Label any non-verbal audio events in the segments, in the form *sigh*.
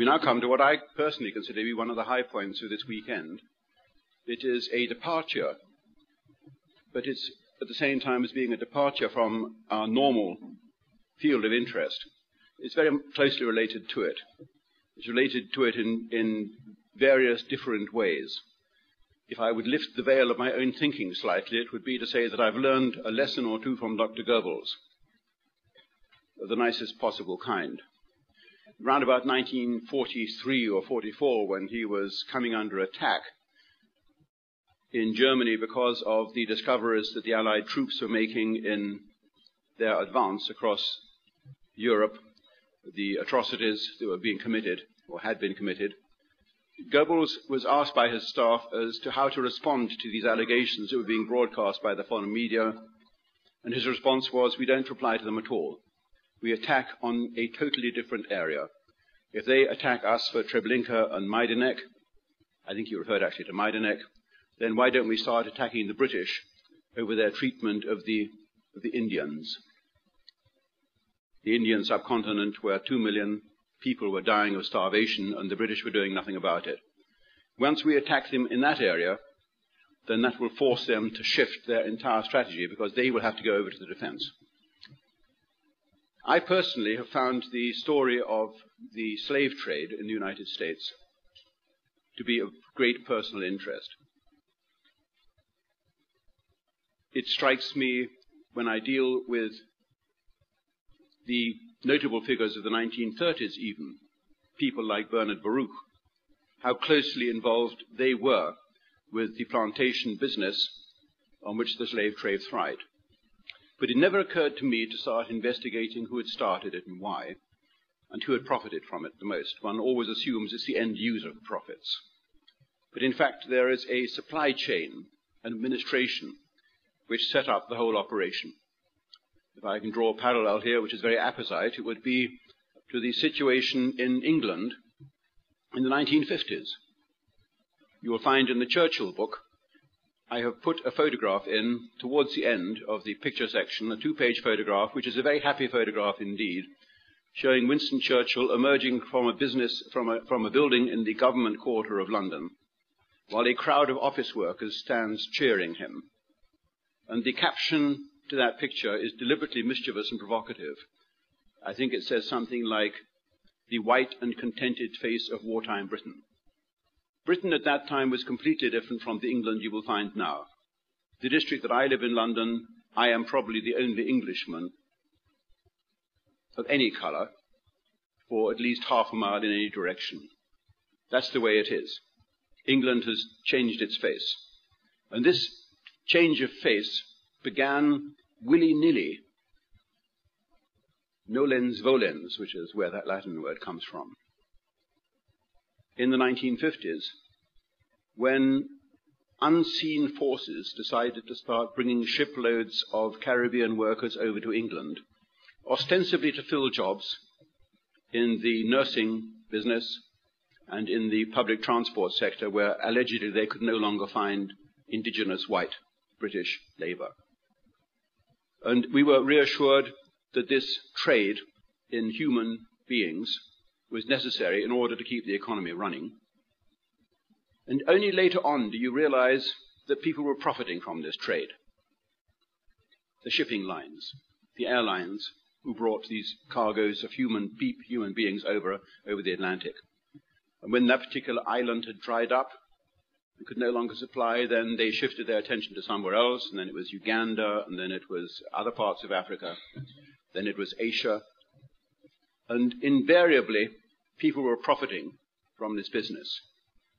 We now come to what I personally consider to be one of the high points of this weekend. It is a departure, but it's at the same time as being a departure from our normal field of interest. It's very closely related to it. It's related to it in, in various different ways. If I would lift the veil of my own thinking slightly, it would be to say that I've learned a lesson or two from Dr. Goebbels of the nicest possible kind around about 1943 or 44 when he was coming under attack in Germany because of the discoveries that the Allied troops were making in their advance across Europe, the atrocities that were being committed or had been committed. Goebbels was asked by his staff as to how to respond to these allegations that were being broadcast by the foreign media, and his response was, We don't reply to them at all we attack on a totally different area. If they attack us for Treblinka and Majdanek, I think you referred actually to Majdanek, then why don't we start attacking the British over their treatment of the, of the Indians? The Indian subcontinent, where two million people were dying of starvation and the British were doing nothing about it. Once we attack them in that area, then that will force them to shift their entire strategy because they will have to go over to the defense. I personally have found the story of the slave trade in the United States to be of great personal interest. It strikes me when I deal with the notable figures of the 1930s, even people like Bernard Baruch, how closely involved they were with the plantation business on which the slave trade thrived. But it never occurred to me to start investigating who had started it and why, and who had profited from it the most. One always assumes it's the end user who profits. But in fact, there is a supply chain, an administration, which set up the whole operation. If I can draw a parallel here, which is very apposite, it would be to the situation in England in the 1950s. You will find in the Churchill book I have put a photograph in towards the end of the picture section, a two-page photograph, which is a very happy photograph indeed, showing Winston Churchill emerging from a business, from a, from a building in the government quarter of London, while a crowd of office workers stands cheering him. And the caption to that picture is deliberately mischievous and provocative. I think it says something like, the white and contented face of wartime Britain. Britain at that time was completely different from the England you will find now. The district that I live in, London, I am probably the only Englishman of any colour for at least half a mile in any direction. That's the way it is. England has changed its face. And this change of face began willy nilly, nolens volens, which is where that Latin word comes from. In the 1950s when unseen forces decided to start bringing shiploads of Caribbean workers over to England, ostensibly to fill jobs in the nursing business and in the public transport sector, where allegedly they could no longer find indigenous white British labour. And we were reassured that this trade in human beings was necessary in order to keep the economy running. And only later on do you realize that people were profiting from this trade. The shipping lines, the airlines who brought these cargoes of human, human beings over, over the Atlantic. And when that particular island had dried up and could no longer supply, then they shifted their attention to somewhere else, and then it was Uganda, and then it was other parts of Africa, then it was Asia, and invariably, people were profiting from this business.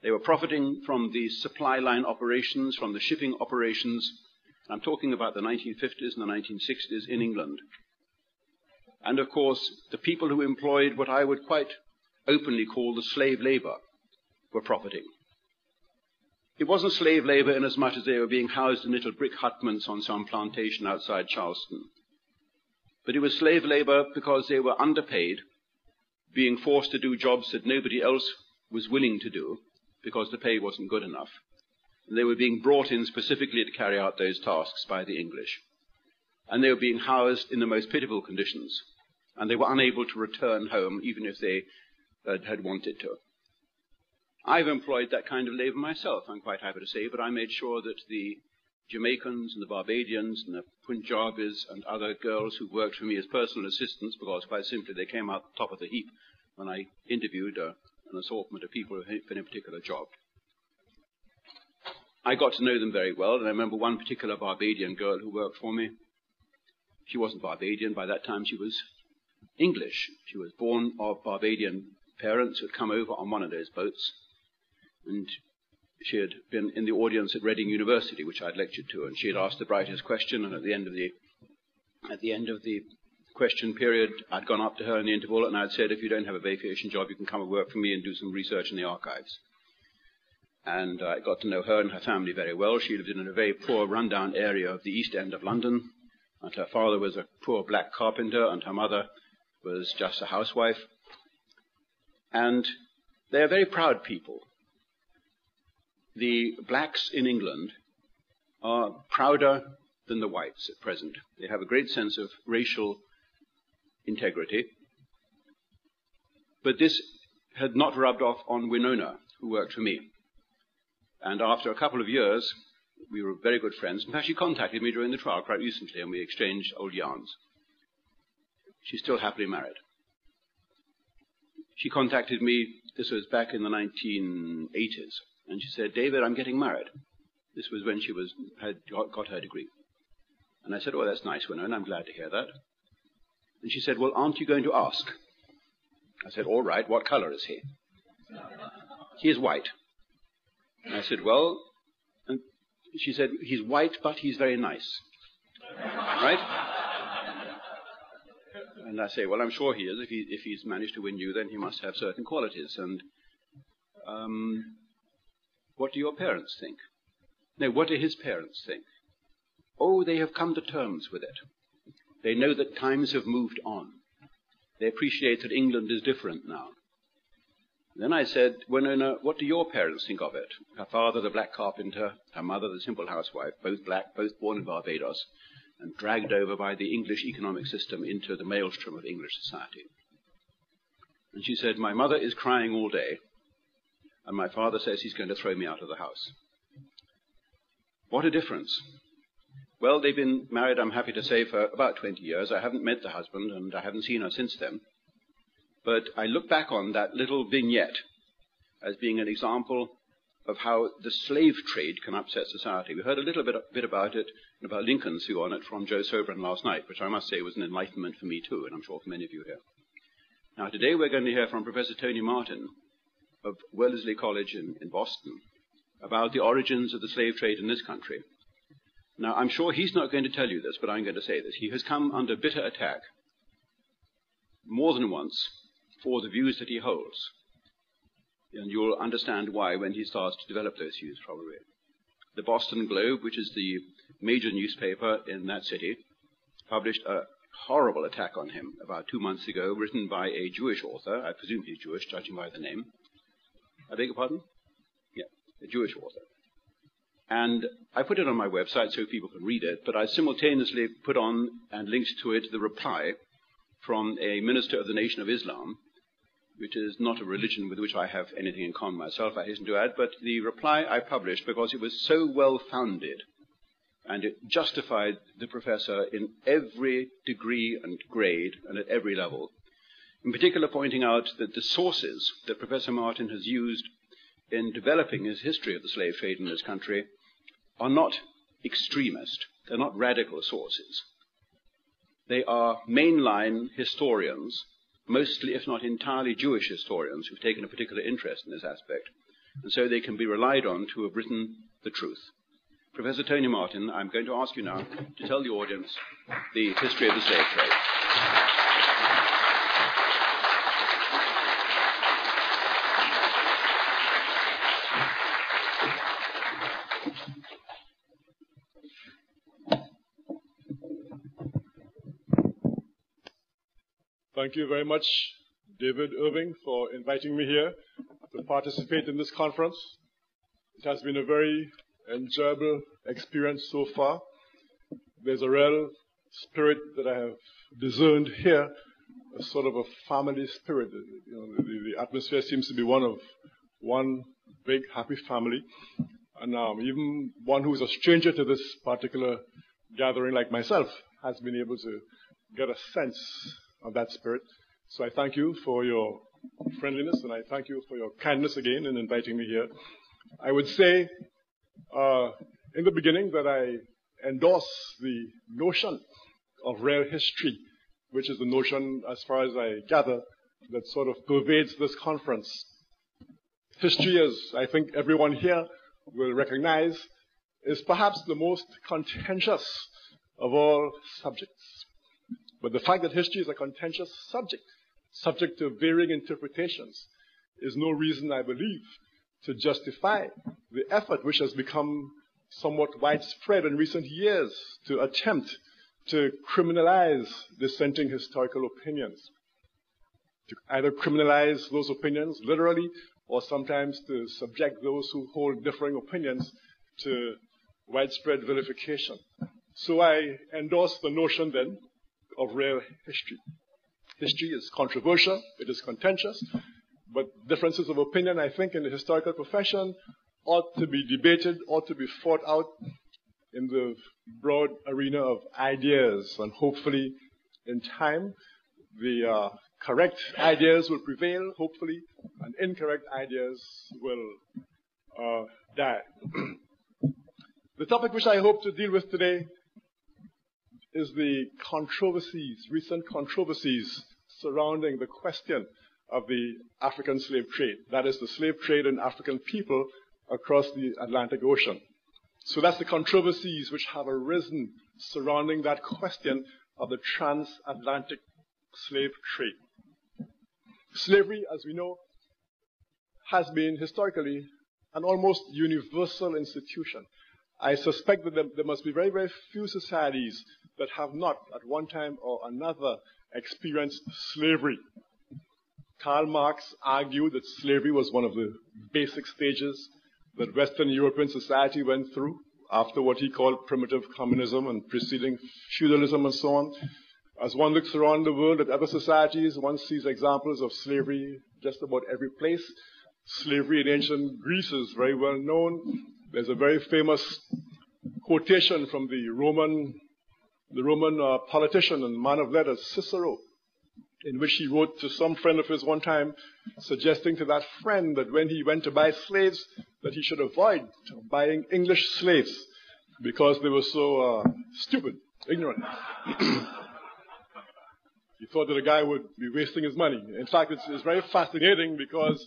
They were profiting from the supply line operations, from the shipping operations. I'm talking about the 1950s and the 1960s in England. And of course, the people who employed what I would quite openly call the slave labor were profiting. It wasn't slave labor inasmuch as much as they were being housed in little brick hutments on some plantation outside Charleston. But it was slave labor because they were underpaid, being forced to do jobs that nobody else was willing to do because the pay wasn't good enough. And they were being brought in specifically to carry out those tasks by the English. And they were being housed in the most pitiful conditions. And they were unable to return home even if they had wanted to. I've employed that kind of labor myself, I'm quite happy to say, but I made sure that the Jamaicans and the Barbadians and the Punjabis and other girls who worked for me as personal assistants, because quite simply they came out the top of the heap when I interviewed uh, an assortment of people who had for any particular job. I got to know them very well, and I remember one particular Barbadian girl who worked for me. She wasn't Barbadian, by that time she was English. She was born of Barbadian parents who had come over on one of those boats, and she had been in the audience at Reading University, which I'd lectured to, and she had asked the brightest question, and at the end of the at the end of the question period, I'd gone up to her in the interval and I'd said, if you don't have a vacation job, you can come and work for me and do some research in the archives. And I got to know her and her family very well. She lived in a very poor, rundown area of the East End of London, and her father was a poor black carpenter, and her mother was just a housewife. And they are very proud people the blacks in England are prouder than the whites at present. They have a great sense of racial integrity. But this had not rubbed off on Winona, who worked for me. And after a couple of years, we were very good friends. In fact, she contacted me during the trial quite recently, and we exchanged old yarns. She's still happily married. She contacted me, this was back in the 1980s, and she said, David, I'm getting married. This was when she was, had got, her degree. And I said, Oh, that's nice, Winona, and I'm glad to hear that. And she said, Well, aren't you going to ask? I said, All right, what color is he? He is white. And I said, Well, and she said, He's white, but he's very nice. right? And I say, Well, I'm sure he is. If, he, if he's managed to win you, then he must have certain qualities. And um, what do your parents think? No, what do his parents think? Oh, they have come to terms with it. They know that times have moved on. They appreciate that England is different now. Then I said, Winona, what do your parents think of it? Her father, the black carpenter, her mother, the simple housewife, both black, both born in Barbados, and dragged over by the English economic system into the maelstrom of English society. And she said, My mother is crying all day and my father says he's going to throw me out of the house. What a difference. Well, they've been married, I'm happy to say, for about 20 years. I haven't met the husband, and I haven't seen her since then. But I look back on that little vignette as being an example of how the slave trade can upset society. We heard a little bit, bit about it and about Lincoln's view on it from Joe Sobran last night, which I must say was an enlightenment for me too, and I'm sure for many of you here. Now, today we're going to hear from Professor Tony Martin, of Wellesley College in, in Boston about the origins of the slave trade in this country. Now, I'm sure he's not going to tell you this, but I'm going to say this. He has come under bitter attack more than once for the views that he holds. And you'll understand why when he starts to develop those views, probably. The Boston Globe, which is the major newspaper in that city, published a horrible attack on him about two months ago, written by a Jewish author. I presume he's Jewish, judging by the name. I beg your pardon? Yeah, a Jewish author. And I put it on my website so people can read it, but I simultaneously put on and linked to it the reply from a minister of the Nation of Islam, which is not a religion with which I have anything in common myself, I hasten to add, but the reply I published because it was so well founded and it justified the professor in every degree and grade and at every level in particular pointing out that the sources that Professor Martin has used in developing his history of the slave trade in this country are not extremist, they're not radical sources. They are mainline historians, mostly, if not entirely, Jewish historians who've taken a particular interest in this aspect, and so they can be relied on to have written the truth. Professor Tony Martin, I'm going to ask you now to tell the audience the history of the slave trade. Thank you very much, David Irving, for inviting me here to participate in this conference. It has been a very enjoyable experience so far. There's a real spirit that I have discerned here, a sort of a family spirit. You know, the, the atmosphere seems to be one of one big happy family. And um, even one who is a stranger to this particular gathering, like myself, has been able to get a sense of that spirit. So I thank you for your friendliness and I thank you for your kindness again in inviting me here. I would say uh, in the beginning that I endorse the notion of real history, which is the notion, as far as I gather, that sort of pervades this conference. History, as I think everyone here will recognize, is perhaps the most contentious of all subjects. But the fact that history is a contentious subject, subject to varying interpretations, is no reason, I believe, to justify the effort which has become somewhat widespread in recent years to attempt to criminalize dissenting historical opinions. To either criminalize those opinions literally or sometimes to subject those who hold differing opinions to widespread vilification. So I endorse the notion then of real history. History is controversial, it is contentious, but differences of opinion, I think, in the historical profession ought to be debated, ought to be fought out in the broad arena of ideas, and hopefully, in time, the uh, correct ideas will prevail, hopefully, and incorrect ideas will uh, die. *clears throat* the topic which I hope to deal with today is the controversies, recent controversies surrounding the question of the African slave trade. That is the slave trade in African people across the Atlantic Ocean. So that's the controversies which have arisen surrounding that question of the transatlantic slave trade. Slavery, as we know, has been historically an almost universal institution. I suspect that there, there must be very, very few societies that have not, at one time or another, experienced slavery. Karl Marx argued that slavery was one of the basic stages that Western European society went through after what he called primitive communism and preceding feudalism and so on. As one looks around the world at other societies, one sees examples of slavery just about every place. Slavery in ancient Greece is very well known. There's a very famous quotation from the Roman, the Roman uh, politician and man of letters, Cicero, in which he wrote to some friend of his one time, suggesting to that friend that when he went to buy slaves, that he should avoid buying English slaves because they were so uh, stupid, ignorant. *clears throat* he thought that a guy would be wasting his money. In fact, it's, it's very fascinating because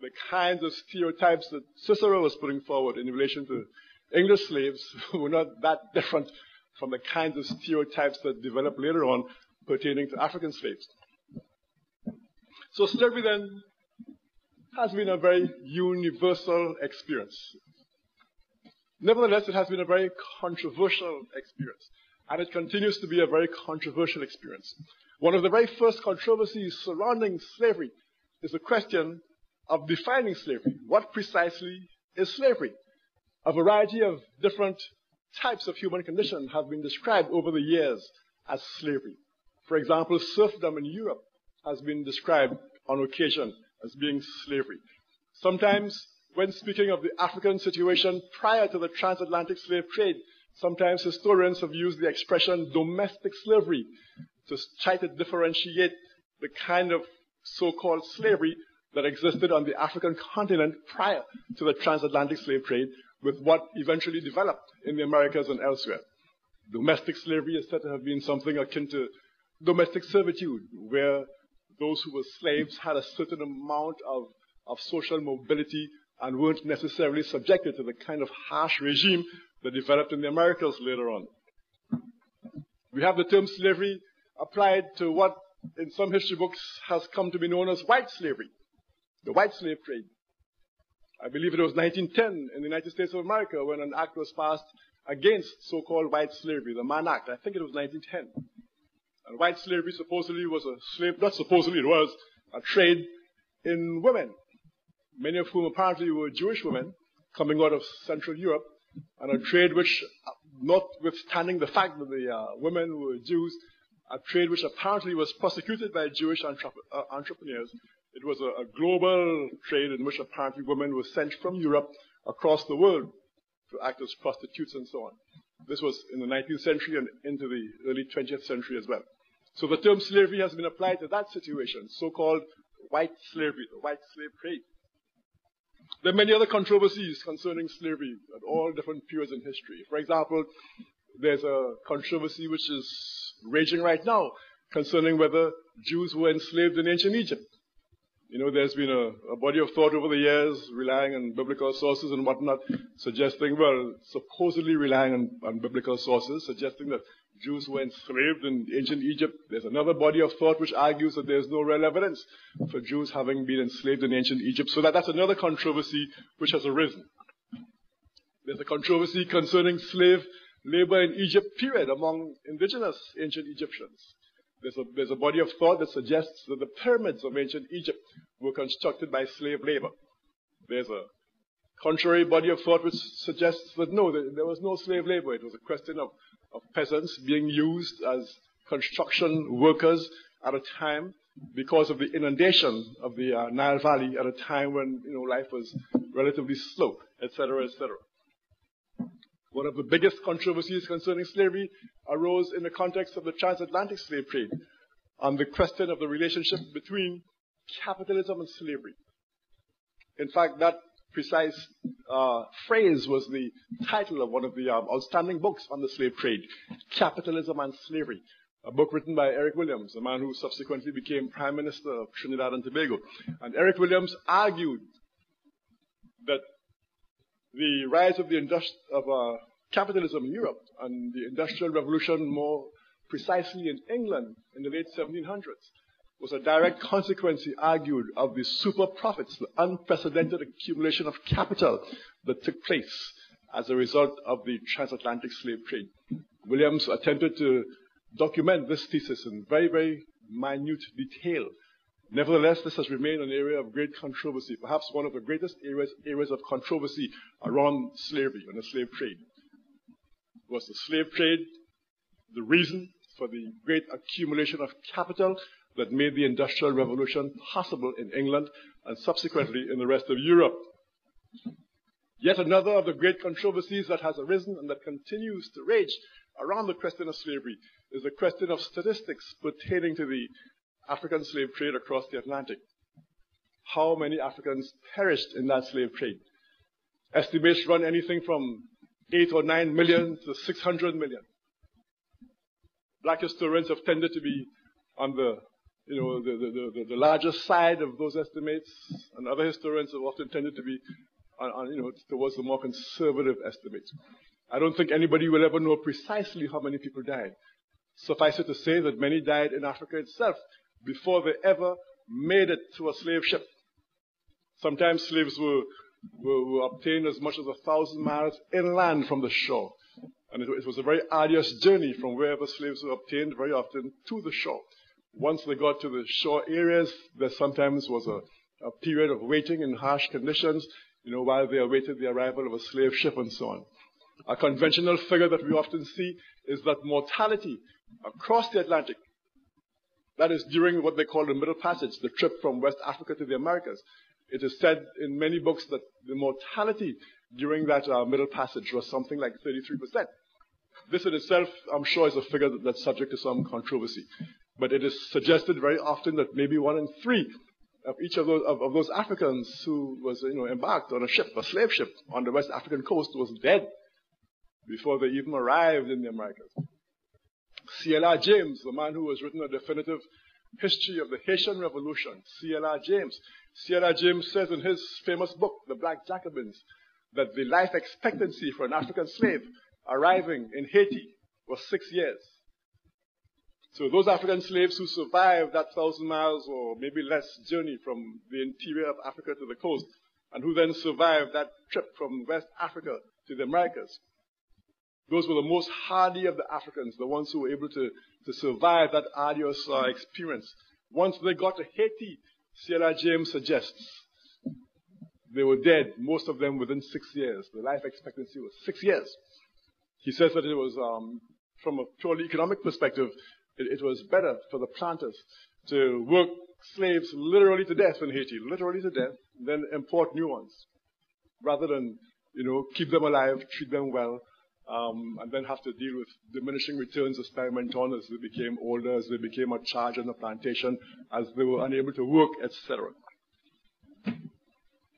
the kinds of stereotypes that Cicero was putting forward in relation to English slaves *laughs* were not that different from the kinds of stereotypes that develop later on pertaining to African slaves. So slavery then has been a very universal experience. Nevertheless, it has been a very controversial experience, and it continues to be a very controversial experience. One of the very first controversies surrounding slavery is the question of defining slavery. What precisely is slavery? A variety of different types of human condition have been described over the years as slavery. For example, serfdom in Europe has been described on occasion as being slavery. Sometimes, when speaking of the African situation prior to the transatlantic slave trade, sometimes historians have used the expression domestic slavery to try to differentiate the kind of so-called slavery that existed on the African continent prior to the transatlantic slave trade with what eventually developed in the Americas and elsewhere. Domestic slavery is said to have been something akin to domestic servitude, where those who were slaves had a certain amount of, of social mobility and weren't necessarily subjected to the kind of harsh regime that developed in the Americas later on. We have the term slavery applied to what in some history books has come to be known as white slavery, the white slave trade. I believe it was 1910 in the United States of America when an act was passed against so-called white slavery, the Mann Act. I think it was 1910. And white slavery supposedly was a slave, not supposedly, it was a trade in women, many of whom apparently were Jewish women coming out of Central Europe, and a trade which, notwithstanding the fact that the uh, women were Jews, a trade which apparently was prosecuted by Jewish entrep- uh, entrepreneurs. It was a, a global trade in which apparently women were sent from Europe across the world to act as prostitutes and so on. This was in the 19th century and into the early 20th century as well. So the term slavery has been applied to that situation, so-called white slavery, the white slave trade. There are many other controversies concerning slavery at all different periods in history. For example, there's a controversy which is raging right now concerning whether Jews were enslaved in ancient Egypt. You know, there's been a, a, body of thought over the years relying on biblical sources and whatnot, suggesting, well, supposedly relying on, on biblical sources, suggesting that Jews were enslaved in ancient Egypt. There's another body of thought which argues that there's no real evidence for Jews having been enslaved in ancient Egypt. So that, that's another controversy which has arisen. There's a controversy concerning slave labor in Egypt, period, among indigenous ancient Egyptians. There's a, there's a body of thought that suggests that the pyramids of ancient Egypt were constructed by slave labor. There's a contrary body of thought which suggests that no, there, was no slave labor. It was a question of, of peasants being used as construction workers at a time because of the inundation of the uh, Nile Valley at a time when you know life was relatively slow, etc., etc. One of the biggest controversies concerning slavery arose in the context of the transatlantic slave trade on the question of the relationship between capitalism and slavery. In fact, that precise uh, phrase was the title of one of the um, outstanding books on the slave trade, Capitalism and Slavery, a book written by Eric Williams, a man who subsequently became Prime Minister of Trinidad and Tobago. And Eric Williams argued that the rise of the industri- of uh, capitalism in Europe and the Industrial Revolution, more precisely in England in the late 1700s, was a direct consequence, he argued, of the super profits, the unprecedented accumulation of capital that took place as a result of the transatlantic slave trade. Williams attempted to document this thesis in very, very minute detail. Nevertheless, this has remained an area of great controversy, perhaps one of the greatest areas, areas of controversy around slavery and the slave trade. Was the slave trade the reason for the great accumulation of capital that made the Industrial Revolution possible in England and subsequently in the rest of Europe? Yet another of the great controversies that has arisen and that continues to rage around the question of slavery is the question of statistics pertaining to the African slave trade across the Atlantic. How many Africans perished in that slave trade? Estimates run anything from 8 or 9 million to 600 million. Black historians have tended to be on the, you know, the, the, the, the larger side of those estimates, and other historians have often tended to be on, on, you know, towards the more conservative estimates. I don't think anybody will ever know precisely how many people died. Suffice it to say that many died in Africa itself before they ever made it to a slave ship. Sometimes slaves were, were, were obtained as much as a thousand miles inland from the shore. And it, it, was a very arduous journey from wherever slaves were obtained, very often to the shore. Once they got to the shore areas, there sometimes was a, a period of waiting in harsh conditions, you know, while they awaited the arrival of a slave ship and so on. A conventional figure that we often see is that mortality across the Atlantic that is during what they call the Middle Passage, the trip from West Africa to the Americas. It is said in many books that the mortality during that uh, Middle Passage was something like 33%. This in itself, I'm sure, is a figure that, that's subject to some controversy. But it is suggested very often that maybe one in three of each of those, of, of those Africans who was you know, embarked on a ship, a slave ship, on the West African coast was dead before they even arrived in the Americas. C.L.R. James, the man who has written a definitive history of the Haitian Revolution, C.L.R. James. C.L.R. James says in his famous book, The Black Jacobins, that the life expectancy for an African slave arriving in Haiti was six years. So those African slaves who survived that thousand miles or maybe less journey from the interior of Africa to the coast, and who then survived that trip from West Africa to the Americas, Those were the most hardy of the Africans, the ones who were able to, to survive that arduous uh, experience. Once they got to Haiti, C.L.R. James suggests they were dead, most of them within six years. The life expectancy was six years. He says that it was, um, from a purely economic perspective, it, it was better for the planters to work slaves literally to death in Haiti, literally to death, than import new ones, rather than you know keep them alive, treat them well, um, and then have to deal with diminishing returns as time went on, as they became older, as they became a charge on the plantation, as they were unable to work, etc.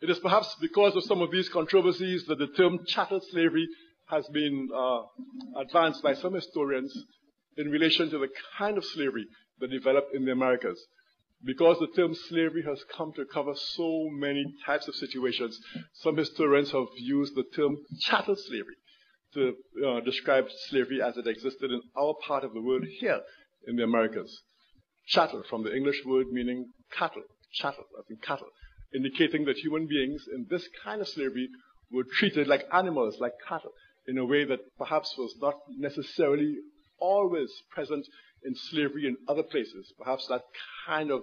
It is perhaps because of some of these controversies that the term chattel slavery has been uh, advanced by some historians in relation to the kind of slavery that developed in the Americas. Because the term slavery has come to cover so many types of situations, some historians have used the term chattel slavery to uh, describe slavery as it existed in our part of the world here in the Americas. Chattel, from the English word meaning cattle, chattel, I think cattle, indicating that human beings in this kind of slavery were treated like animals, like cattle, in a way that perhaps was not necessarily always present in slavery in other places. Perhaps that kind of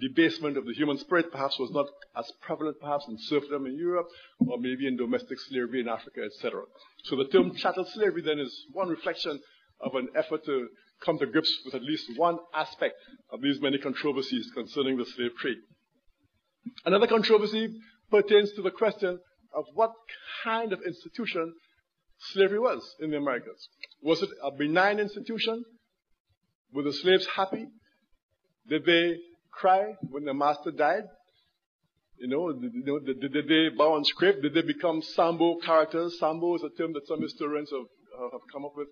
debasement of the human spirit perhaps was not as prevalent perhaps in serfdom in Europe or maybe in domestic slavery in Africa, etc. So the term chattel slavery then is one reflection of an effort to come to grips with at least one aspect of these many controversies concerning the slave trade. Another controversy pertains to the question of what kind of institution slavery was in the Americas. Was it a benign institution? Were the slaves happy? Did they cry when their master died? You know, did, you know, did, did they bow and scrape? Did they become Sambo characters? Sambo is a term that some historians have, have come up with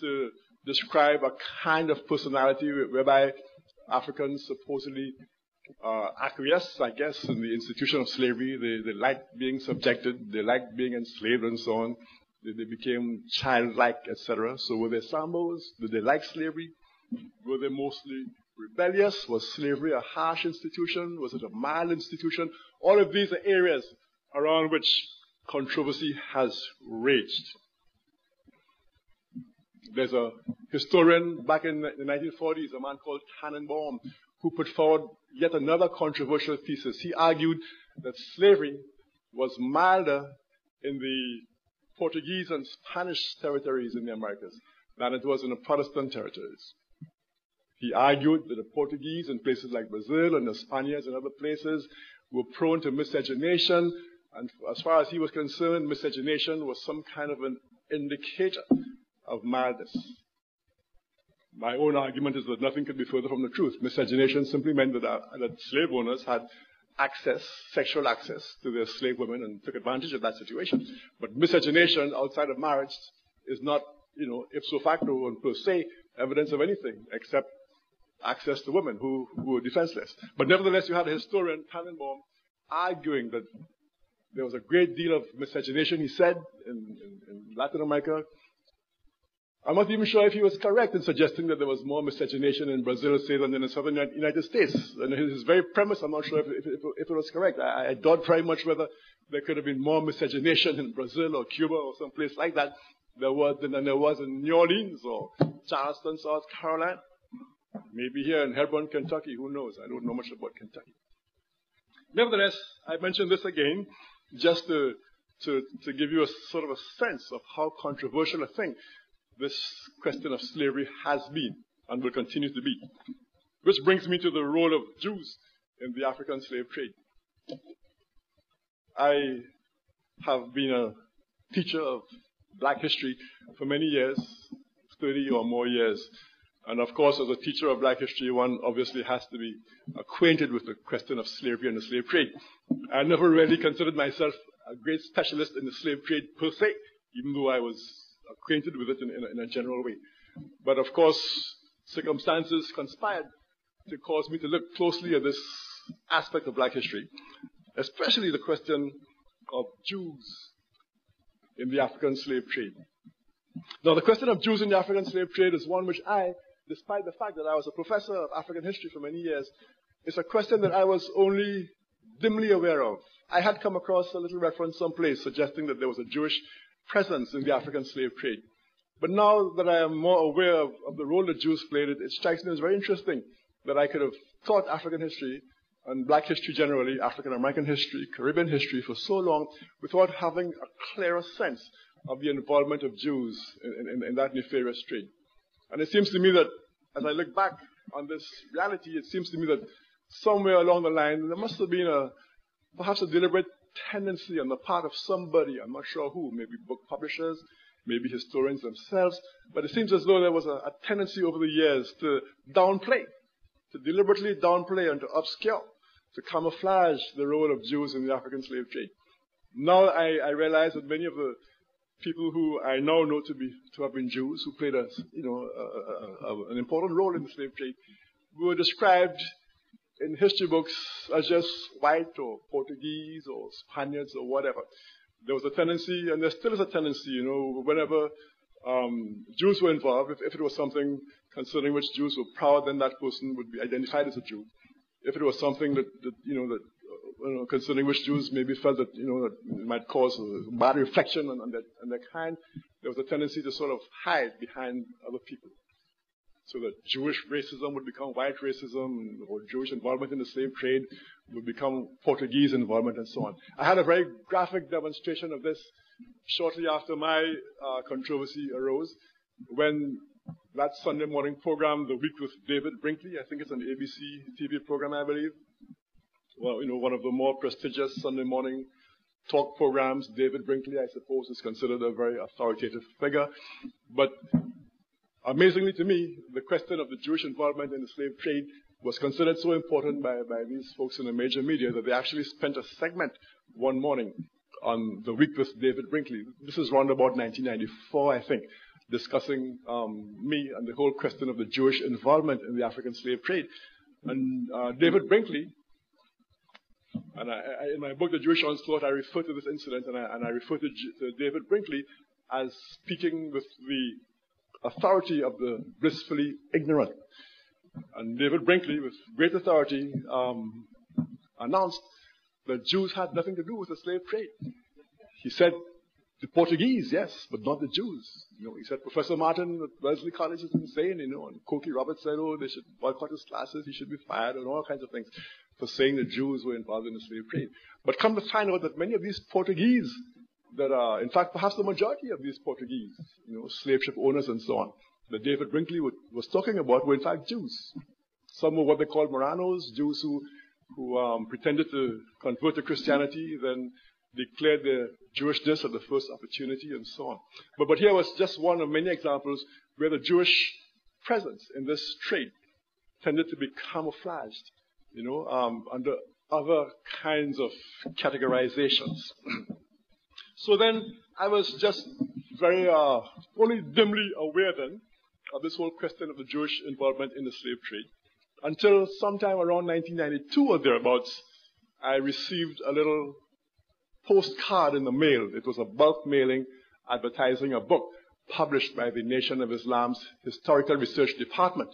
to describe a kind of personality whereby Africans supposedly uh, acquiesce, I guess, in the institution of slavery. They, they liked being subjected, they liked being enslaved and so on. They, they became childlike, etc. So were they Sambos? Did they like slavery? Were they mostly rebellious? Was slavery a harsh institution? Was it a mild institution? All of these are areas around which controversy has raged. There's a historian back in the 1940s, a man called Tannenbaum, who put forward yet another controversial thesis. He argued that slavery was milder in the Portuguese and Spanish territories in the Americas than it was in the Protestant territories. He argued that the Portuguese in places like Brazil and the Spaniards and other places were prone to miscegenation, and as far as he was concerned, miscegenation was some kind of an indicator of mildness. My own argument is that nothing could be further from the truth. Miscegenation simply meant that, uh, that slave owners had access, sexual access to their slave women and took advantage of that situation. But miscegenation outside of marriage is not, you know, ipso facto and per se evidence of anything except access to women who, who were defenseless. But nevertheless, you had a historian, Tannenbaum, arguing that there was a great deal of miscegenation, he said, in, in, in Latin America. I'm not even sure if he was correct in suggesting that there was more miscegenation in Brazil, say, than in the southern United States. And his very premise, I'm not sure if, if, if it was correct. I, I doubt very much whether there could have been more miscegenation in Brazil or Cuba or someplace like that than there was in New Orleans or Charleston, South Carolina. Maybe here in Hebron, Kentucky, who knows? I don't know much about Kentucky. Nevertheless, I mention this again just to, to, to give you a sort of a sense of how controversial a thing this question of slavery has been and will continue to be. Which brings me to the role of Jews in the African slave trade. I have been a teacher of black history for many years, 30 or more years. And of course, as a teacher of black history, one obviously has to be acquainted with the question of slavery and the slave trade. I never really considered myself a great specialist in the slave trade per se, even though I was acquainted with it in, in, a, in a general way. But of course, circumstances conspired to cause me to look closely at this aspect of black history, especially the question of Jews in the African slave trade. Now, the question of Jews in the African slave trade is one which I, despite the fact that I was a professor of African history for many years, is a question that I was only dimly aware of. I had come across a little reference someplace suggesting that there was a Jewish presence in the African slave trade. But now that I am more aware of, of the role that Jews played, it, it strikes me as very interesting that I could have taught African history and black history generally, African American history, Caribbean history for so long without having a clearer sense of the involvement of Jews in, in, in, that nefarious trade. And it seems to me that as I look back on this reality, it seems to me that somewhere along the line there must have been a perhaps a deliberate tendency on the part of somebody, I'm not sure who, maybe book publishers, maybe historians themselves, but it seems as though there was a, a tendency over the years to downplay, to deliberately downplay and to obscure, to camouflage the role of Jews in the African slave trade. Now I, I realize that many of the people who I now know to be to have been Jews, who played a you know a, a, an important role in the slave trade, were described in history books as just white or Portuguese or Spaniards or whatever. There was a tendency, and there still is a tendency, you know, whenever um, Jews were involved, if, if, it was something concerning which Jews were proud, then that person would be identified as a Jew. If it was something that, that you know, that you know, concerning which Jews maybe felt that you know that might cause a bad reflection on, on, their, on their kind, there was a tendency to sort of hide behind other people so that Jewish racism would become white racism, or Jewish involvement in the slave trade would become Portuguese involvement, and so on. I had a very graphic demonstration of this shortly after my uh, controversy arose, when that Sunday morning program, The Week with David Brinkley, I think it's an ABC TV program, I believe. Well, you know, one of the more prestigious Sunday morning talk programs. David Brinkley, I suppose, is considered a very authoritative figure. But Amazingly to me, the question of the Jewish involvement in the slave trade was considered so important by, by these folks in the major media that they actually spent a segment one morning on the week with David Brinkley. This is around about 1994, I think, discussing um, me and the whole question of the Jewish involvement in the African slave trade. And uh, David Brinkley, and I, I, in my book, The Jewish Onslaught, I refer to this incident and I, and I refer to, J- to David Brinkley as speaking with the authority of the blissfully ignorant. And David Brinkley, with great authority, um, announced that Jews had nothing to do with the slave trade. He said, the Portuguese, yes, but not the Jews. You know, he said Professor Martin at Wellesley College is insane, you know, and Cokie Roberts said, oh, they should boycott his classes, he should be fired, and all kinds of things for saying that Jews were involved in the slave trade. But come to find out that many of these Portuguese that are, in fact, perhaps the majority of these Portuguese, you know, slave ship owners and so on, that David Brinkley was talking about were in fact Jews. Some were what they called Marranos, Jews who, who um, pretended to convert to Christianity, then declared their Jewishness at the first opportunity and so on. But, but here was just one of many examples where the Jewish presence in this trade tended to be camouflaged, you know, um, under other kinds of categorizations. *clears throat* So then I was just very, uh, only dimly aware then of this whole question of the Jewish involvement in the slave trade. Until sometime around 1992 or thereabouts, I received a little postcard in the mail. It was a bulk mailing advertising a book published by the Nation of Islam's Historical Research Department.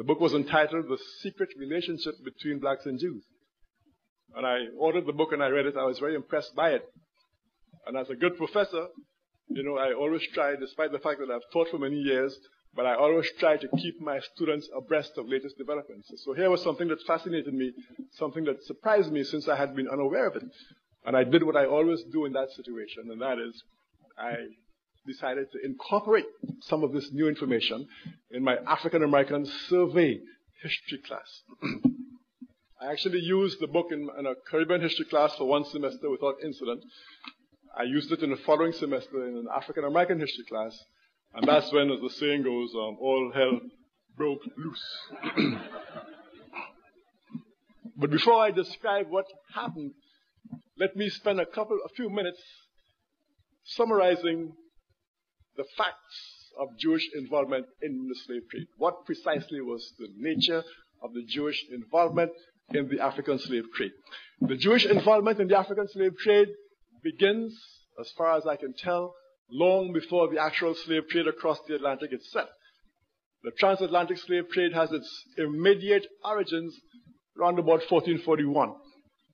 The book was entitled The Secret Relationship Between Blacks and Jews. And I ordered the book and I read it. I was very impressed by it. And as a good professor, you know, I always try, despite the fact that I've taught for many years, but I always try to keep my students abreast of latest developments. So here was something that fascinated me, something that surprised me since I had been unaware of it. And I did what I always do in that situation, and that is I decided to incorporate some of this new information in my African American survey history class. *clears throat* I actually used the book in, in, a Caribbean history class for one semester without incident. I used it in the following semester in an African American history class, and that's when, as the saying goes, um, all hell broke loose. *clears throat* but before I describe what happened, let me spend a couple, a few minutes summarizing the facts of Jewish involvement in the slave trade. What precisely was the nature of the Jewish involvement in the African slave trade? The Jewish involvement in the African slave trade begins, as far as I can tell, long before the actual slave trade across the Atlantic itself. The transatlantic slave trade has its immediate origins around about 1441,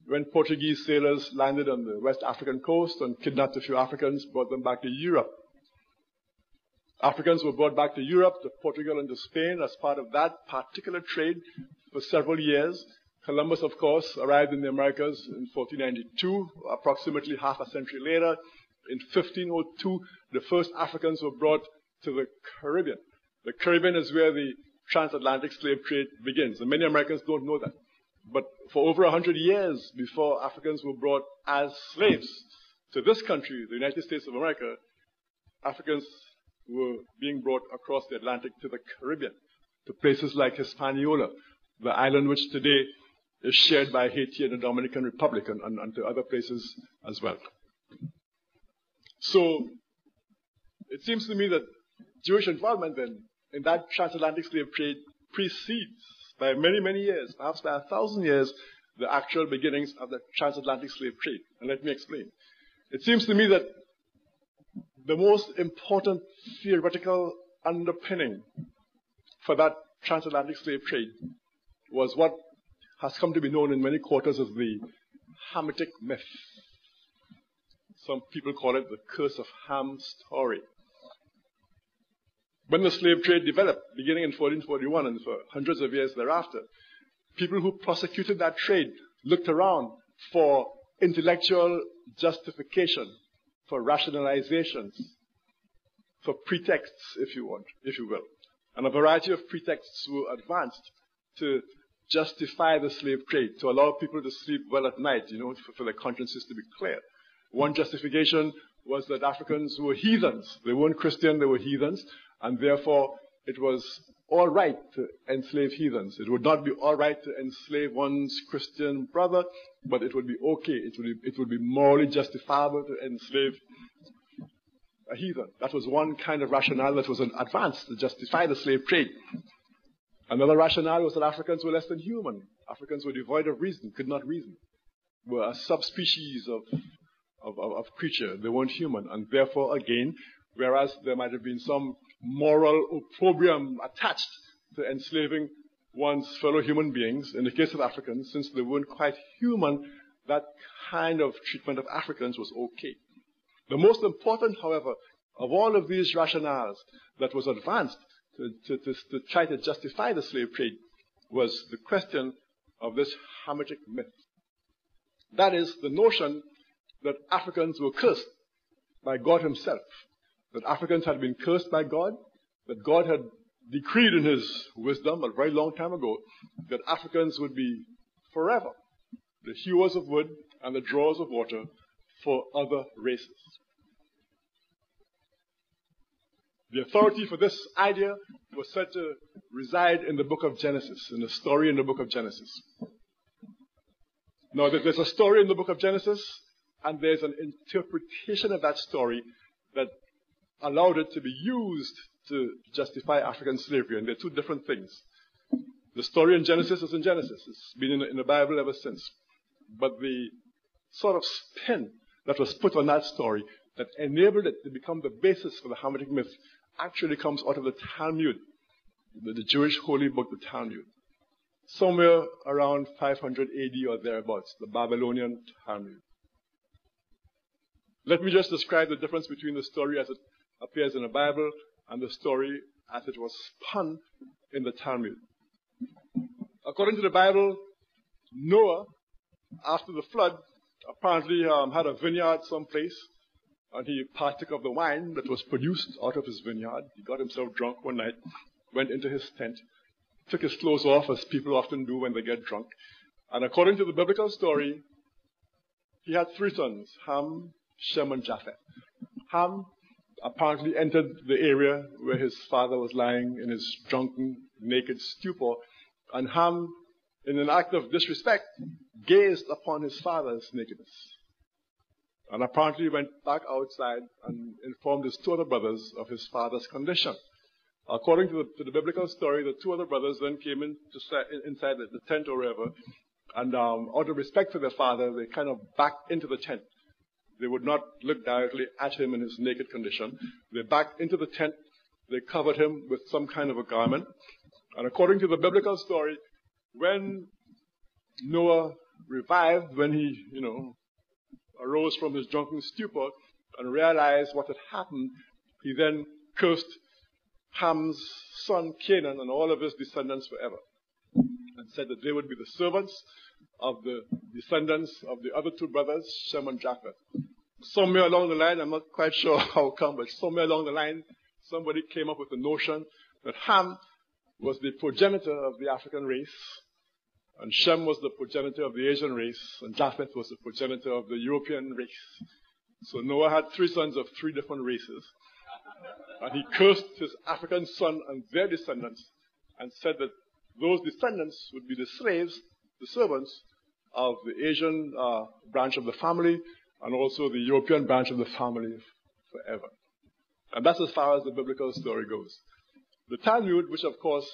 when Portuguese sailors landed on the West African coast and kidnapped a few Africans, brought them back to Europe. Africans were brought back to Europe, to Portugal, and to Spain as part of that particular trade for several years. Columbus, of course, arrived in the Americas in 1492, approximately half a century later. In 1502, the first Africans were brought to the Caribbean. The Caribbean is where the transatlantic slave trade begins, and many Americans don't know that. But for over 100 years before Africans were brought as slaves to this country, the United States of America, Africans were being brought across the Atlantic to the Caribbean, to places like Hispaniola, the island which today is shared by Haiti and the Dominican Republic and, and, and to other places as well. So it seems to me that Jewish involvement then in that transatlantic slave trade precedes by many, many years, perhaps by a thousand years, the actual beginnings of the transatlantic slave trade. And let me explain. It seems to me that the most important theoretical underpinning for that transatlantic slave trade was what has come to be known in many quarters as the Hamitic myth. Some people call it the curse of Ham story. When the slave trade developed, beginning in 1441 and for hundreds of years thereafter, people who prosecuted that trade looked around for intellectual justification, for rationalizations, for pretexts, if you want, if you will. And a variety of pretexts were advanced to justify the slave trade, to allow people to sleep well at night, you know, for, for their consciences to be clear. One justification was that Africans were heathens. They weren't Christian, they were heathens, and therefore it was all right to enslave heathens. It would not be all right to enslave one's Christian brother, but it would be okay. It would be, it would be morally justifiable to enslave a heathen. That was one kind of rationale that was advanced to justify the slave trade. Another rationale was that Africans were less than human. Africans were devoid of reason, could not reason, were a subspecies of, of, of, of creature. They weren't human. And therefore, again, whereas there might have been some moral opprobrium attached to enslaving one's fellow human beings, in the case of Africans, since they weren't quite human, that kind of treatment of Africans was okay. The most important, however, of all of these rationales that was advanced to, to, to, to try to justify the slave trade was the question of this Hamitic myth. That is, the notion that Africans were cursed by God Himself, that Africans had been cursed by God, that God had decreed in His wisdom a very long time ago that Africans would be forever the hewers of wood and the drawers of water for other races. The authority for this idea was said to reside in the book of Genesis, in the story in the book of Genesis. Now, there's a story in the book of Genesis, and there's an interpretation of that story that allowed it to be used to justify African slavery, and they're two different things. The story in Genesis is in Genesis. It's been in the, in the Bible ever since. But the sort of spin that was put on that story that enabled it to become the basis for the Hamitic myth actually comes out of the Talmud, the, the Jewish holy book, the Talmud. Somewhere around 500 AD or thereabouts, the Babylonian Talmud. Let me just describe the difference between the story as it appears in the Bible and the story as it was spun in the Talmud. According to the Bible, Noah, after the flood, apparently um, had a vineyard someplace and he partook of the wine that was produced out of his vineyard. He got himself drunk one night, went into his tent, took his clothes off, as people often do when they get drunk. And according to the biblical story, he had three sons, Ham, Shem, and Japheth. Ham apparently entered the area where his father was lying in his drunken, naked stupor, and Ham, in an act of disrespect, gazed upon his father's nakedness and apparently went back outside and informed his two other brothers of his father's condition. According to the, to the biblical story, the two other brothers then came in to, inside the, the, tent or wherever, and um, out of respect for their father, they kind of backed into the tent. They would not look directly at him in his naked condition. They backed into the tent. They covered him with some kind of a garment. And according to the biblical story, when Noah revived, when he, you know, arose from his drunken stupor and realized what had happened, he then cursed Ham's son Canaan and all of his descendants forever. And said that they would be the servants of the descendants of the other two brothers, Shem and Japheth. Somewhere along the line, I'm not quite sure *laughs* how come, but somewhere along the line, somebody came up with the notion that Ham was the progenitor of the African race, and Shem was the progenitor of the Asian race, and Japheth was the progenitor of the European race. So Noah had three sons of three different races. And he cursed his African son and their descendants and said that those descendants would be the slaves, the servants of the Asian uh, branch of the family and also the European branch of the family forever. And that's as far as the biblical story goes. The Talmud, which of course,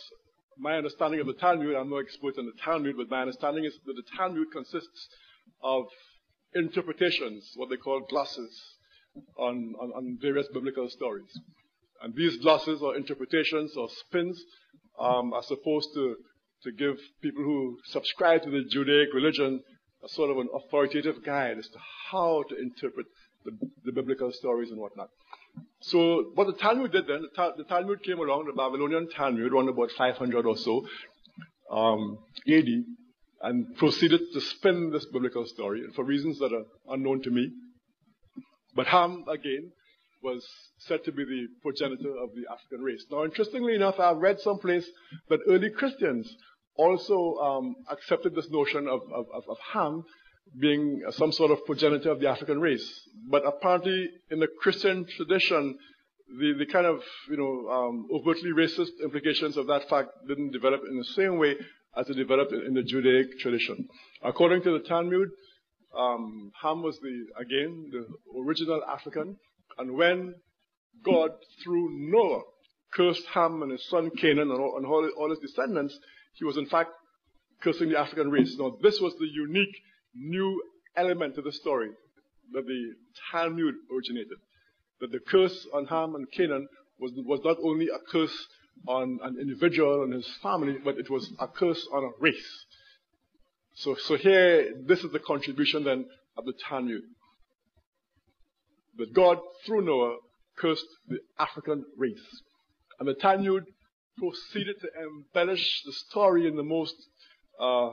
my understanding of the Talmud, I'm no expert in the Talmud, but my understanding is that the Talmud consists of interpretations, what they call glosses, on, on, on various biblical stories. And these glosses or interpretations or spins um, are supposed to, to give people who subscribe to the Judaic religion a sort of an authoritative guide as to how to interpret the, the biblical stories and whatnot. So what the Talmud did then, the, the, Talmud came along, the Babylonian Talmud, around about 500 or so um, AD, and proceeded to spin this biblical story for reasons that are unknown to me. But Ham, again, was said to be the progenitor of the African race. Now, interestingly enough, I've read someplace that early Christians also um, accepted this notion of, of, of, Ham being some sort of progenitor of the African race. But apparently, in the Christian tradition, the, the kind of, you know, um, overtly racist implications of that fact didn't develop in the same way as it developed in the Judaic tradition. According to the Talmud, um, Ham was the, again, the original African. And when God, through Noah, cursed Ham and his son Canaan and all, and all, all his descendants, he was in fact cursing the African race. Now, this was the unique new element to the story that the Talmud originated. That the curse on Ham and Canaan was, was not only a curse on an individual and his family, but it was a curse on a race. So, so here, this is the contribution then of the Talmud. That God, through Noah, cursed the African race. And the Talmud proceeded to embellish the story in the most uh,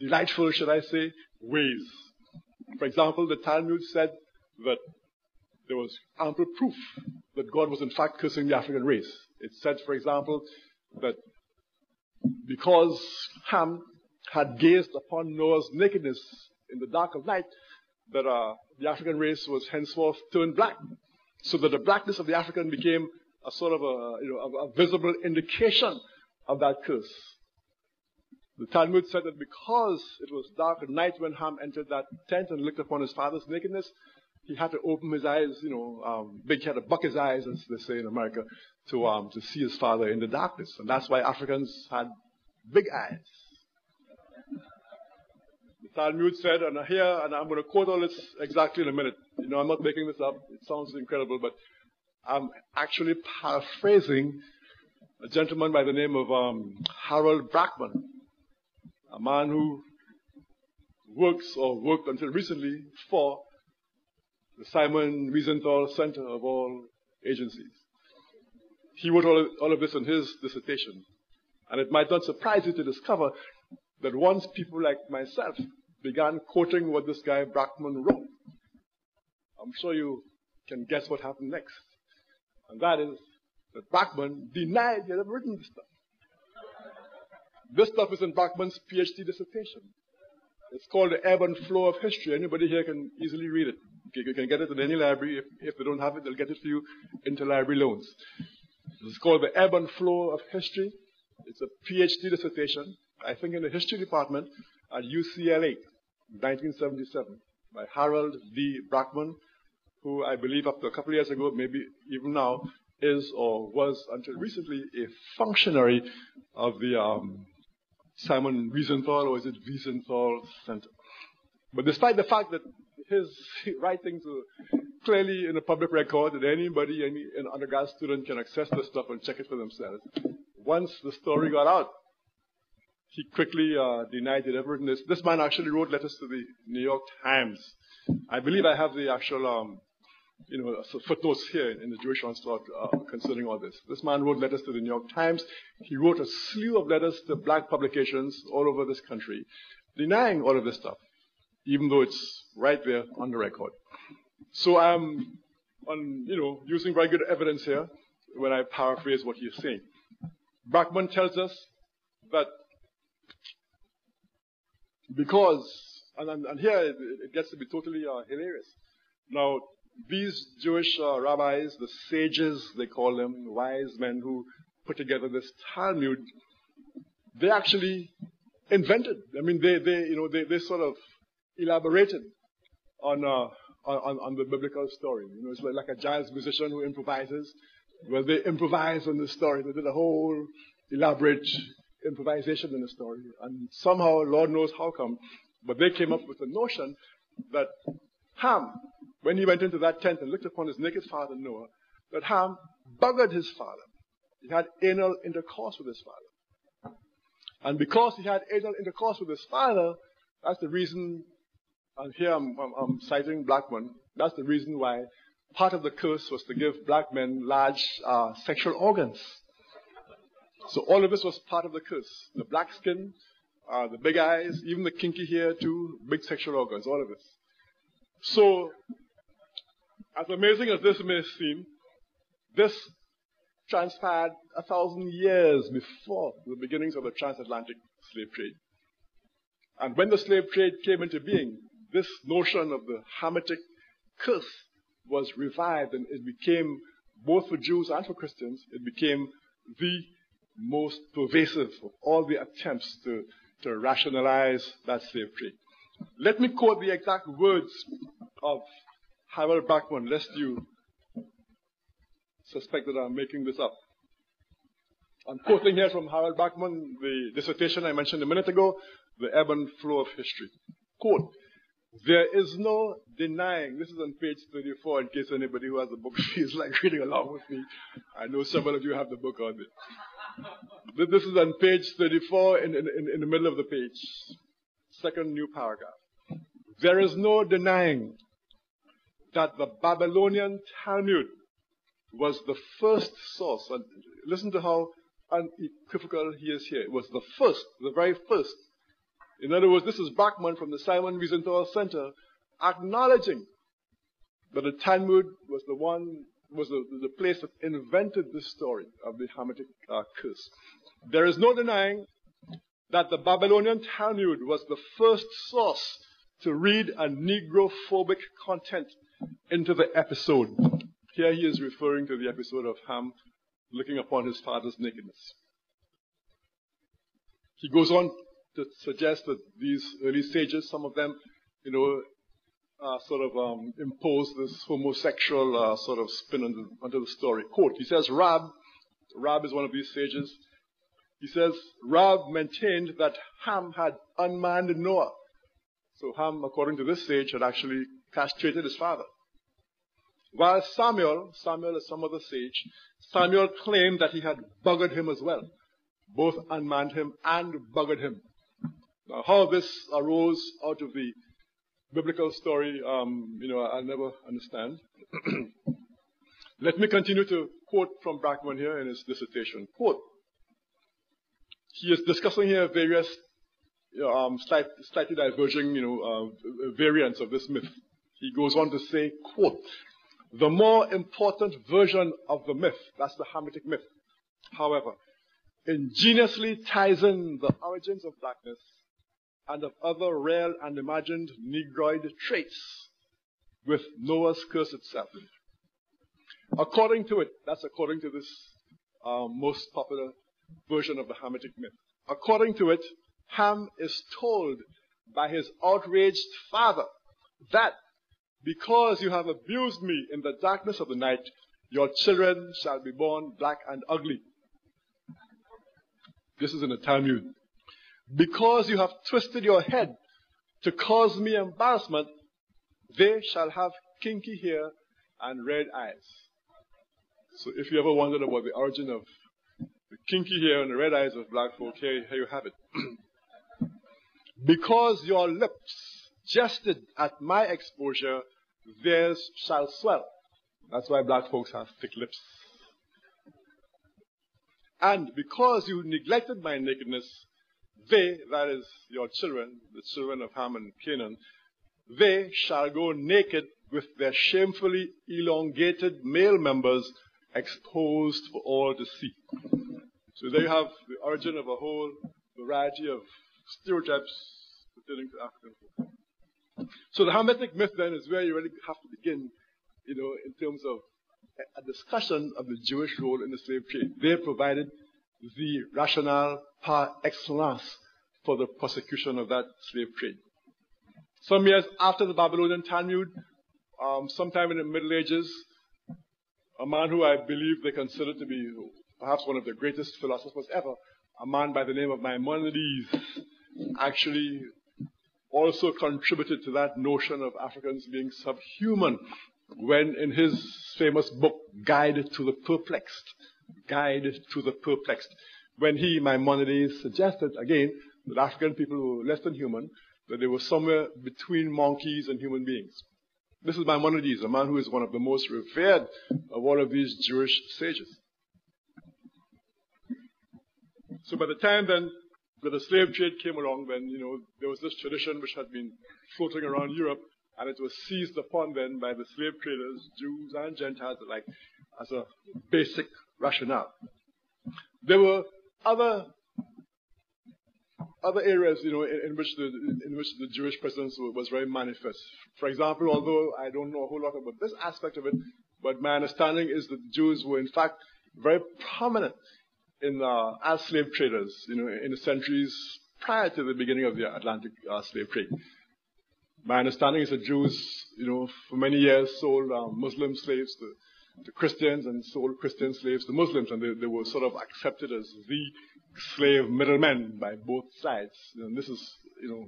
delightful, should I say, ways. For example, the Talmud said that there was ample proof that God was in fact cursing the African race. It said, for example, that because Ham had gazed upon Noah's nakedness in the dark of night, that uh, the African race was henceforth turned black, so that the blackness of the African became a sort of a, you know, a, a visible indication of that curse. The Talmud said that because it was dark at night when Ham entered that tent and looked upon his father's nakedness, he had to open his eyes, you know, um, big, he had to buck his eyes, as they say in America, to, um, to see his father in the darkness. And that's why Africans had big eyes. The Talmud said, and here, and I'm going to quote all this exactly in a minute. You know, I'm not making this up. It sounds incredible, but I'm actually paraphrasing a gentleman by the name of um, Harold Brackman, a man who works or worked until recently for the Simon Wiesenthal Center of all agencies. He wrote all of, all of this in his dissertation. And it might not surprise you to discover that once people like myself began quoting what this guy Brackman wrote, I'm sure you can guess what happened next. And that is that Brackman denied he had ever written this stuff. This stuff is in Brackman's PhD dissertation. It's called The Ebb and Flow of History. Anybody here can easily read it. You can get it in any library. If, if they don't have it, they'll get it for you interlibrary loans. It's called The Ebb and Flow of History. It's a PhD dissertation, I think in the history department at UCLA, 1977, by Harold D. Brackman, who I believe up to a couple of years ago, maybe even now, is or was until recently a functionary of the um, Simon Wiesenthal, or is it Wiesenthal Center? But despite the fact that his *laughs* writings are clearly in the public record that anybody, any an undergrad student can access this stuff and check it for themselves. Once the story got out, he quickly uh, denied it ever written this. This man actually wrote letters to the New York Times. I believe I have the actual um, you know, footnotes here in the Jewish Onslaught uh, concerning all this. This man wrote letters to the New York Times. He wrote a slew of letters to black publications all over this country, denying all of this stuff, even though it's right there on the record. So I'm, on, you know, using very good evidence here when I paraphrase what he's saying. Brackman tells us that because, and, and, and here it, it, gets to be totally uh, hilarious. Now, these Jewish uh, rabbis, the sages, they call them, wise men who put together this Talmud, they actually invented. I mean, they, they, you know, they, they sort of elaborated on, uh, on, on the biblical story. You know, it's like, like a jazz musician who improvises. Well, they improvised on the story. They did a whole elaborate improvisation in the story. And somehow, Lord knows how come, but they came up with the notion that Ham, when he went into that tent and looked upon his naked father Noah, that Ham buggered his father. He had anal intercourse with his father. And because he had anal intercourse with his father, that's the reason, and here I'm, I'm, I'm citing Brackman, that's the reason why part of the curse was to give black men large uh, sexual organs. So all of this was part of the curse. The black skin, uh, the big eyes, even the kinky hair too, big sexual organs, all of this. So, as amazing as this may seem, this transpired a thousand years before the beginnings of the transatlantic slave trade. And when the slave trade came into being, this notion of the Hamitic curse was revived and it became, both for Jews and for Christians, it became the most pervasive of all the attempts to, to rationalize that slave trade. Let me quote the exact words of Harold Brackman, lest you suspect that I'm making this up. I'm quoting here from Harold Brackman, the dissertation I mentioned a minute ago, The Ebb and Flow of History. Quote, there is no denying, this is on page 34 in case anybody who has the book *laughs* feels like reading along with me. I know several of you have the book on it. This is on page 34 in, in, in the middle of the page. Second new paragraph. There is no denying that the Babylonian Talmud was the first source. And listen to how unequivocal he is here. It was the first, the very first in other words, this is Brackman from the Simon Wiesenthal Center acknowledging that the Talmud was the one, was the, the place that invented the story of the Hamitic uh, curse. There is no denying that the Babylonian Talmud was the first source to read a Negrophobic content into the episode. Here he is referring to the episode of Ham looking upon his father's nakedness. He goes on to suggest that these early sages, some of them, you know, uh, sort of um, impose this homosexual uh, sort of spin onto, onto the story. Quote, he says, Rab, Rab is one of these sages, he says, Rab maintained that Ham had unmanned Noah. So Ham, according to this sage, had actually castrated his father. While Samuel, Samuel is some other sage, Samuel claimed that he had buggered him as well. Both unmanned him and buggered him. Now, how this arose out of the biblical story, um, you know, I'll never understand. *clears throat* Let me continue to quote from Brackman here in his dissertation. Quote. He is discussing here various um, slight, slightly diverging, you know, uh, variants of this myth. He goes on to say, quote, the more important version of the myth, that's the Hamitic myth, however, ingeniously ties in the origins of darkness and of other real and imagined Negroid traits with Noah's curse itself. According to it, that's according to this uh, most popular version of the Hamitic myth. According to it, Ham is told by his outraged father that because you have abused me in the darkness of the night, your children shall be born black and ugly. This is in the Talmud. Because you have twisted your head to cause me embarrassment, they shall have kinky hair and red eyes. So if you ever wondered about the origin of the kinky hair and the red eyes of black folk, here, here you have it. *clears throat* because your lips jested at my exposure, theirs shall swell. That's why black folks have thick lips. And because you neglected my nakedness, they, that is your children, the children of Ham and Canaan, they shall go naked with their shamefully elongated male members exposed for all to see. So there you have the origin of a whole variety of stereotypes pertaining to African folk. *laughs* So the Hamitic myth then is where you really have to begin, you know, in terms of a discussion of the Jewish role in the slave trade. They provided the rationale par excellence for the prosecution of that slave trade. Some years after the Babylonian Talmud, um, sometime in the Middle Ages, a man who I believe they consider to be perhaps one of the greatest philosophers ever, a man by the name of Maimonides, actually also contributed to that notion of Africans being subhuman when in his famous book, Guide to the Perplexed, Guide to the Perplexed, when he, Maimonides, suggested again that African people were less than human, that they were somewhere between monkeys and human beings. This is Maimonides, a man who is one of the most revered of all of these Jewish sages. So by the time then that the slave trade came along, then, you know, there was this tradition which had been floating around Europe, and it was seized upon then by the slave traders, Jews and Gentiles alike, as a basic rationale. There were other other areas, you know, in, in, which the in which the Jewish presence was very manifest. For example, although I don't know a whole lot about this aspect of it, but my understanding is that the Jews were in fact very prominent in uh, as slave traders, you know, in the centuries prior to the beginning of the Atlantic uh, slave trade. My understanding is that Jews, you know, for many years sold uh, Muslim slaves to, to, Christians and sold Christian slaves to Muslims, and they, they, were sort of accepted as the slave middlemen by both sides. And this is, you know,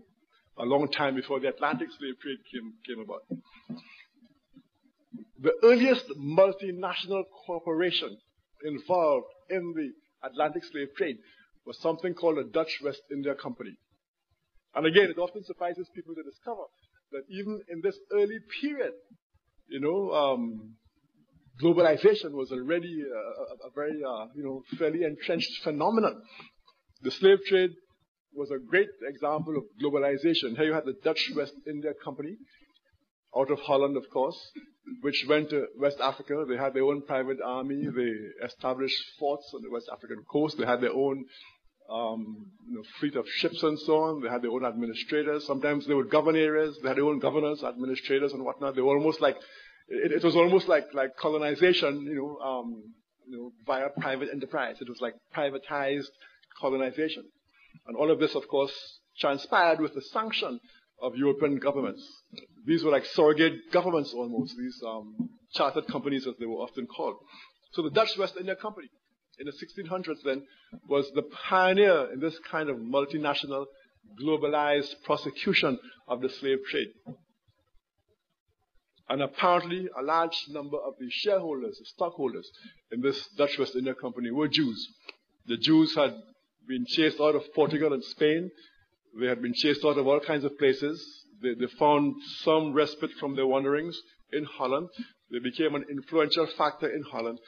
a long time before the Atlantic slave trade came, came about. The earliest multinational corporation involved in the Atlantic slave trade was something called the Dutch West India Company. And again, it often surprises people to discover that even in this early period, you know, um, globalization was already a, a, a very, uh, you know, fairly entrenched phenomenon. The slave trade was a great example of globalization. Here you had the Dutch West India Company, out of Holland, of course, which went to West Africa. They had their own private army. They established forts on the West African coast. They had their own um, you know, fleet of ships and so on. They had their own administrators. Sometimes they would govern areas. They had their own governors, administrators, and whatnot. They were almost like it, it was almost like like colonization, you know, um, you know, via private enterprise. It was like privatized colonization, and all of this, of course, transpired with the sanction of European governments. These were like surrogate governments almost, these um, chartered companies as they were often called. So the Dutch West India Company in the 1600s then was the pioneer in this kind of multinational, globalized prosecution of the slave trade. And apparently a large number of the shareholders, the stockholders in this Dutch West India Company were Jews. The Jews had been chased out of Portugal and Spain. They had been chased out of all kinds of places. They, they found some respite from their wanderings in Holland. They became an influential factor in Holland.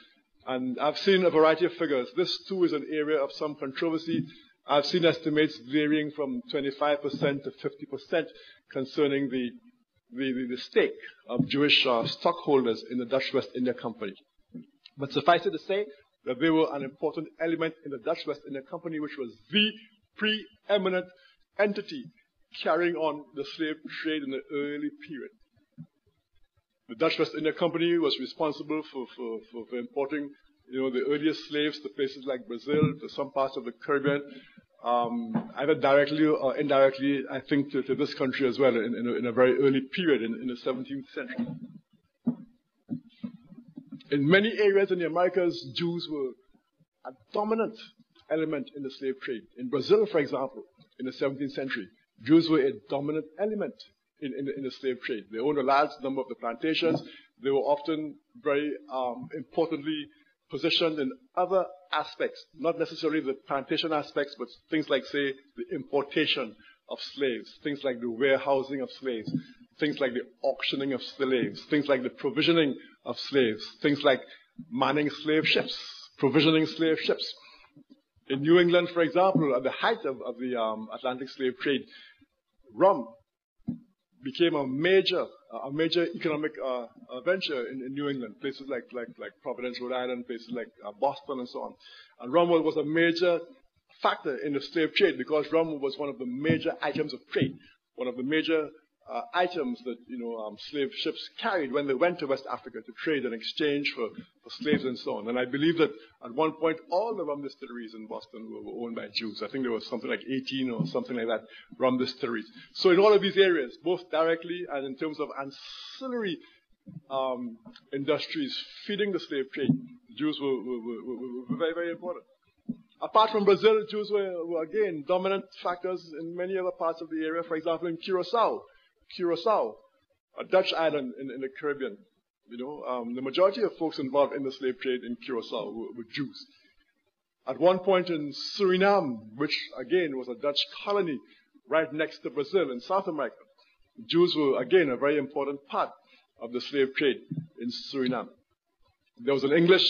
And I've seen a variety of figures. This too is an area of some controversy. I've seen estimates varying from 25% to 50% concerning the, the, the stake of Jewish uh, stockholders in the Dutch West India Company. But suffice it to say that they were an important element in the Dutch West India Company, which was the preeminent entity carrying on the slave trade in the early period. The Dutch West India Company was responsible for, for, for, for importing, you know, the earliest slaves to places like Brazil, to some parts of the Caribbean, um, either directly or indirectly, I think, to, to this country as well in, in, a, in a, very early period in, in the 17th century. In many areas in the Americas, Jews were a dominant element in the slave trade. In Brazil, for example, in the 17th century, Jews were a dominant element in, in, in, the slave trade. They owned a large number of the plantations. They were often very um, importantly positioned in other aspects, not necessarily the plantation aspects, but things like, say, the importation of slaves, things like the warehousing of slaves, things like the auctioning of slaves, things like the provisioning of slaves. Things like manning slave ships, provisioning slave ships. In New England, for example, at the height of, of the um, Atlantic slave trade, rum became a major, a major economic uh, uh, venture in, in, New England. Places like, like, like Providence, Rhode Island, places like uh, Boston, and so on. And rum was a major factor in the slave trade because rum was one of the major items of trade, one of the major uh, items that you know um, slave ships carried when they went to West Africa to trade and exchange for, for slaves and so on. And I believe that at one point all the rum distilleries in Boston were, were, owned by Jews. I think there was something like 18 or something like that rum distilleries. So in all of these areas, both directly and in terms of ancillary um, industries feeding the slave trade, Jews were, were, were very, very important. Apart from Brazil, Jews were, were, again dominant factors in many other parts of the area. For example, in Curacao, Curacao, a Dutch island in, in the Caribbean. You know, um, the majority of folks involved in the slave trade in Curacao were, were Jews. At one point in Suriname, which again was a Dutch colony right next to Brazil in South America, Jews were again a very important part of the slave trade in Suriname. There was an English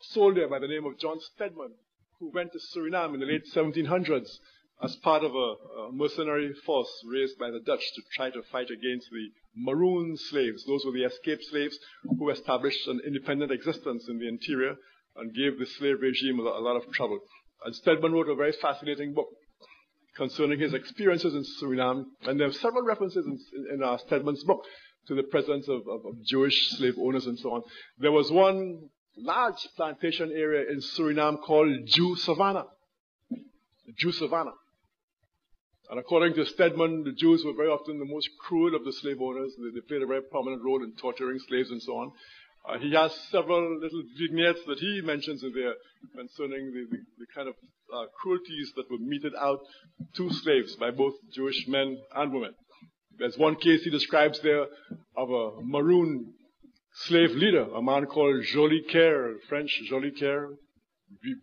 soldier by the name of John Stedman who went to Suriname in the late 1700s as part of a, a, mercenary force raised by the Dutch to try to fight against the maroon slaves. Those were the escaped slaves who established an independent existence in the interior and gave the slave regime a lot of trouble. And Stedman wrote a very fascinating book concerning his experiences in Suriname, and there are several references in, in, in Stedman's book to the presence of, of, of Jewish slave owners and so on. There was one large plantation area in Suriname called Jew Savannah. Jew Savannah. And according to Stedman, the Jews were very often the most cruel of the slave owners. They, they played a very prominent role in torturing slaves and so on. Uh, he has several little vignettes that he mentions in there concerning the, the, the kind of uh, cruelties that were meted out to slaves by both Jewish men and women. There's one case he describes there of a maroon slave leader, a man called Jolicoeur, French Jolicoeur,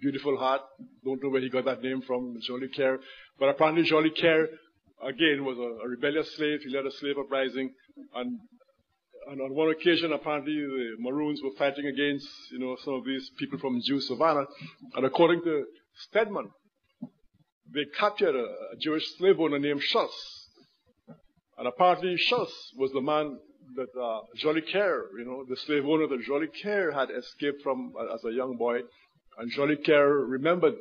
beautiful heart. Don't know where he got that name from, Jolicoeur. But apparently Jolicoeur, again, was a, a, rebellious slave. He led a slave uprising. And, and on one occasion, apparently, the Maroons were fighting against, you know, some of these people from Jew Savannah. And according to Stedman, they captured a, a Jewish slave owner named Schultz. And apparently Schultz was the man that uh, Jolicoeur, you know, the slave owner that Jolicoeur had escaped from uh, as a young boy. And Jolicoeur remembered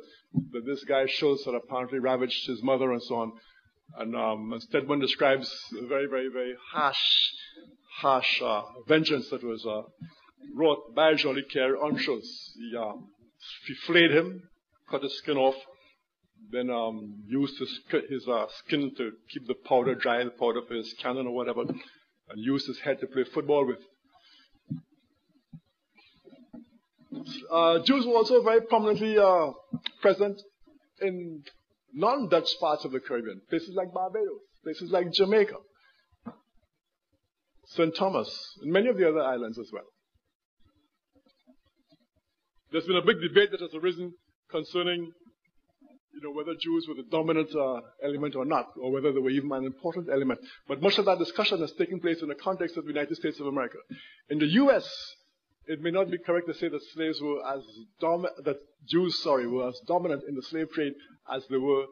that this guy Schultz had apparently ravaged his mother and so on. And, um, Stedman describes a very, very, very harsh, harsh uh, vengeance that was uh, wrought by Jolicoeur on Schultz. He, uh, he flayed him, cut his skin off, then um, used his, his uh, skin to keep the powder dry, the powder for his cannon or whatever, and used his head to play football with. Uh, Jews were also very prominently uh, present in non-Dutch parts of the Caribbean, places like Barbados, places like Jamaica, St. Thomas, and many of the other islands as well. There's been a big debate that has arisen concerning, you know, whether Jews were the dominant uh, element or not, or whether they were even an important element. But much of that discussion has taken place in the context of the United States of America. In the U.S., it may not be correct to say that slaves were as dom- that Jews, sorry, were as dominant in the slave trade as they were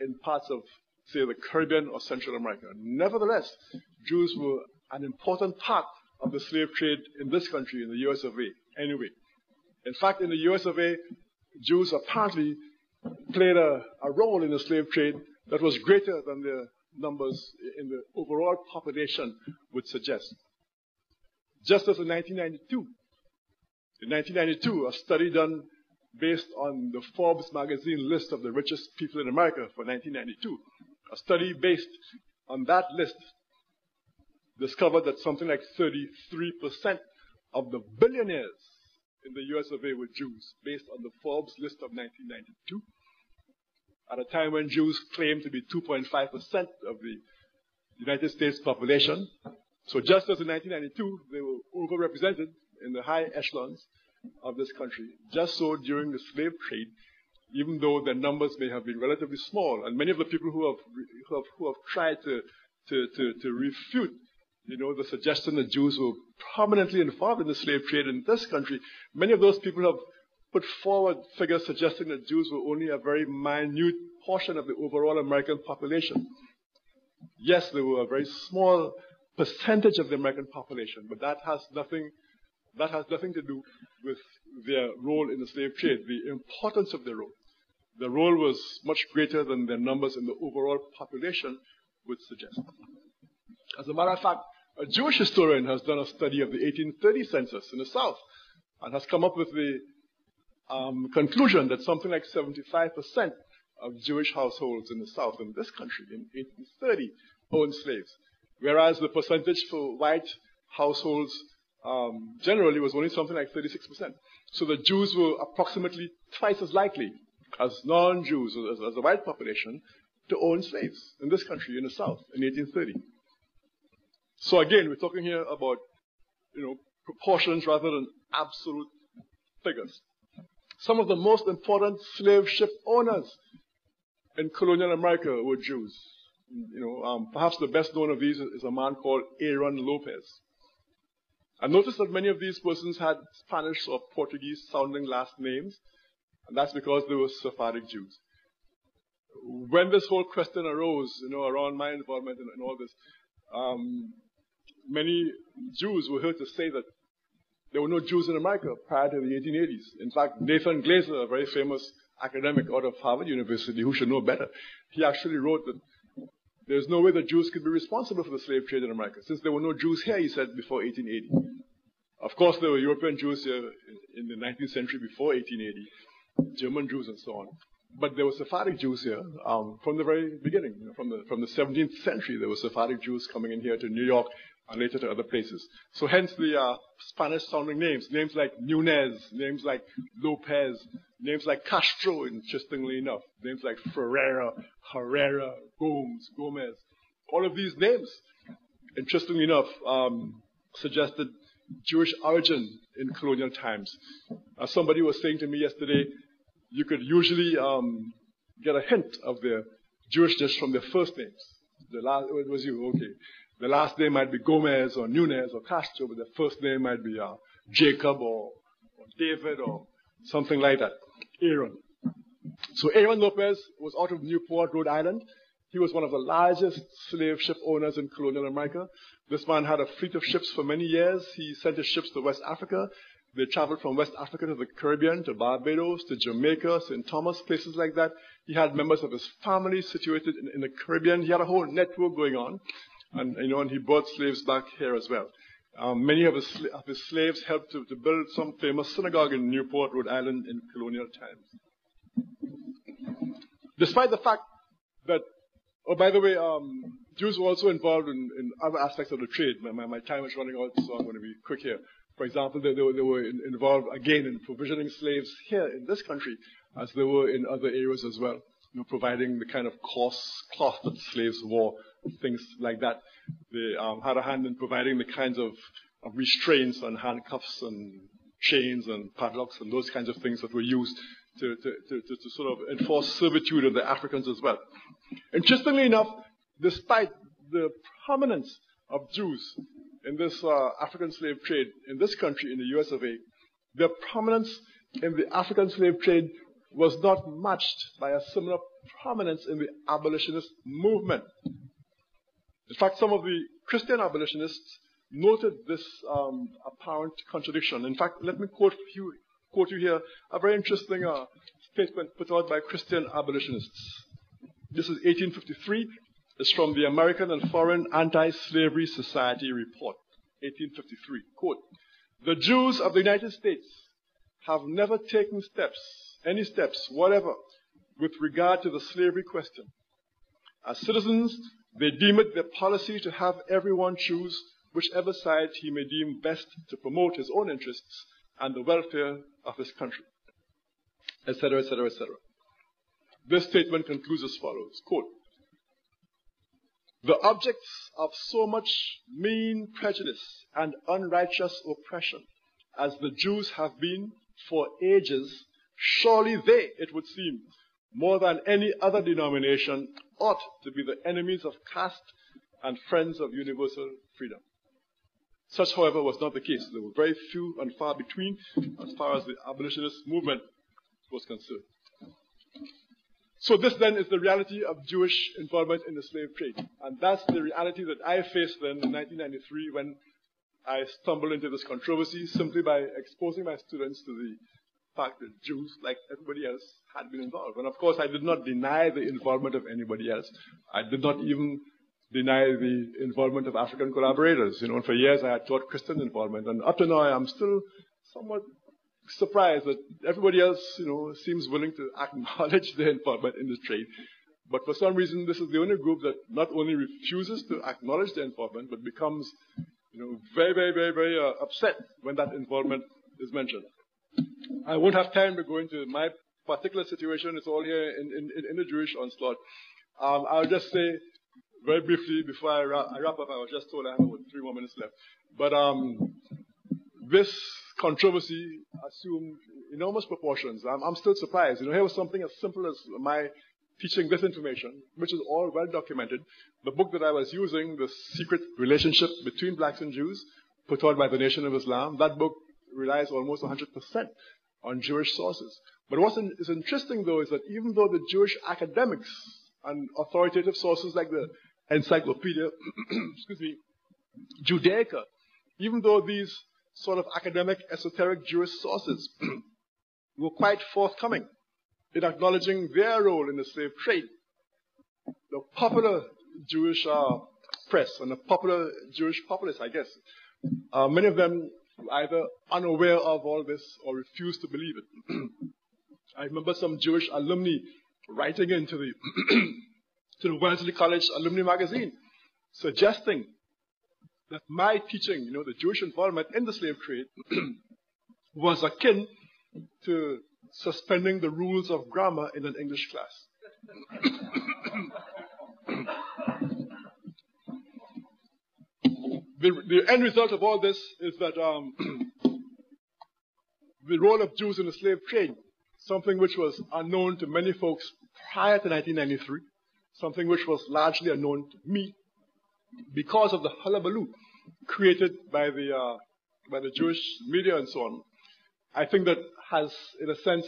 in parts of, say, the Caribbean or Central America. Nevertheless, Jews were an important part of the slave trade in this country, in the US of A, anyway. In fact, in the US of A, Jews apparently played a, a role in the slave trade that was greater than the numbers in the overall population would suggest. Just as in 1992, in 1992, a study done based on the Forbes magazine list of the richest people in America for 1992, a study based on that list discovered that something like 33% of the billionaires in the US of A were Jews, based on the Forbes list of 1992, at a time when Jews claimed to be 2.5% of the United States population. So just as in 1992, they were overrepresented in the high echelons of this country. Just so during the slave trade, even though their numbers may have been relatively small, and many of the people who have, who have, who have tried to, to, to, to refute you know, the suggestion that Jews were prominently involved in the slave trade in this country, many of those people have put forward figures suggesting that Jews were only a very minute portion of the overall American population. Yes, they were a very small percentage of the American population, but that has nothing that has nothing to do with their role in the slave trade, the importance of their role. The role was much greater than their numbers in the overall population would suggest. As a matter of fact, a Jewish historian has done a study of the 1830 census in the South and has come up with the um, conclusion that something like 75% of Jewish households in the South in this country in 1830 owned slaves, whereas the percentage for white households um, generally was only something like 36%. So the Jews were approximately twice as likely as non-Jews, as, as the white population, to own slaves in this country, in the South, in 1830. So again, we're talking here about, you know, proportions rather than absolute figures. Some of the most important slave ship owners in colonial America were Jews. You know, um, perhaps the best known of these is a man called Aaron Lopez. I noticed that many of these persons had Spanish or Portuguese sounding last names, and that's because they were Sephardic Jews. When this whole question arose, you know, around my involvement in, in all this, um, many Jews were heard to say that there were no Jews in America prior to the 1880s. In fact, Nathan Glazer, a very famous academic out of Harvard University who should know better, he actually wrote that there's no way that Jews could be responsible for the slave trade in America, since there were no Jews here, he said, before 1880. Of course, there were European Jews here in, the 19th century before 1880, German Jews and so on. But there were Sephardic Jews here um, from the very beginning. You know, from the from the 17th century, there were Sephardic Jews coming in here to New York later to other places. So hence the uh, Spanish-sounding names, names like Nunez, names like Lopez, names like Castro, interestingly enough, names like Ferreira, Herrera, Gomes, Gomez. All of these names, interestingly enough, um, suggested Jewish origin in colonial times. As somebody was saying to me yesterday, you could usually um, get a hint of their Jewishness from their first names. The last, it was you, okay. The last name might be Gomez or Nunez or Castro, but the first name might be uh, Jacob or, or David or something like that. Aaron. So Aaron Lopez was out of Newport, Rhode Island. He was one of the largest slave ship owners in colonial America. This man had a fleet of ships for many years. He sent his ships to West Africa. They traveled from West Africa to the Caribbean, to Barbados, to Jamaica, St. Thomas, places like that. He had members of his family situated in, in the Caribbean. He had a whole network going on and you know, and he brought slaves back here as well. Um, many of his, of his, slaves helped to, to, build some famous synagogue in Newport, Rhode Island in colonial times. Despite the fact that, oh, by the way, um, Jews were also involved in, in, other aspects of the trade. My, my, my, time is running out, so I'm going to be quick here. For example, they, they were, they were in, involved again in provisioning slaves here in this country, as they were in other areas as well. You know, providing the kind of coarse cloth that slaves wore things like that. They um, had a hand in providing the kinds of, restraints and handcuffs and chains and padlocks and those kinds of things that were used to, to, to, to, sort of enforce servitude of the Africans as well. Interestingly enough, despite the prominence of Jews in this uh, African slave trade in this country, in the US of A, their prominence in the African slave trade was not matched by a similar prominence in the abolitionist movement. In fact, some of the Christian abolitionists noted this um, apparent contradiction. In fact, let me quote you, quote you here a very interesting uh, statement put out by Christian abolitionists. This is 1853. It's from the American and Foreign Anti-Slavery Society report, 1853. Quote, the Jews of the United States have never taken steps, any steps, whatever, with regard to the slavery question. As citizens they deem it their policy to have everyone choose whichever side he may deem best to promote his own interests and the welfare of his country, etc., etc., etc. This statement concludes as follows, quote, the objects of so much mean prejudice and unrighteous oppression as the Jews have been for ages, surely they, it would seem, more than any other denomination, ought to be the enemies of caste and friends of universal freedom. Such, however, was not the case. There were very few and far between as far as the abolitionist movement was concerned. So this then is the reality of Jewish involvement in the slave trade. And that's the reality that I faced then in 1993 when I stumbled into this controversy simply by exposing my students to the fact that Jews, like everybody else, had been involved. And of course, I did not deny the involvement of anybody else. I did not even deny the involvement of African collaborators. You know, for years I had taught Christian involvement, and up to now I'm still somewhat surprised that everybody else, you know, seems willing to acknowledge *laughs* their involvement in this trade. But for some reason, this is the only group that not only refuses to acknowledge their involvement, but becomes, you know, very, very, very, very uh, upset when that involvement is mentioned. I won't have time to go into my particular situation. It's all here in, in, in the Jewish onslaught. Um, I'll just say very briefly before I wrap, I wrap, up. I was just told I have about three more minutes left. But um, this controversy assumed enormous proportions. I'm, I'm, still surprised. You know, here was something as simple as my teaching this information, which is all well documented. The book that I was using, The Secret Relationship Between Blacks and Jews, put out by the Nation of Islam, that book relies almost 100% on Jewish sources. But what is interesting, though, is that even though the Jewish academics and authoritative sources like the Encyclopedia, *clears throat* excuse me, Judaica, even though these sort of academic, esoteric Jewish sources *clears throat* were quite forthcoming in acknowledging their role in the slave trade. The popular Jewish uh, press and the popular Jewish populace, I guess, uh, many of them either unaware of all this or refuse to believe it. *clears throat* I remember some Jewish alumni writing into the *clears throat* to the Wellesley College Alumni Magazine, suggesting that my teaching, you know, the Jewish involvement in the slave trade, *clears throat* was akin to suspending the rules of grammar in an English class. The, the, end result of all this is that um, *clears throat* the role of Jews in the slave trade, something which was unknown to many folks prior to 1993, something which was largely unknown to me because of the hullabaloo created by the, uh, by the Jewish media and so on, I think that has, in a sense,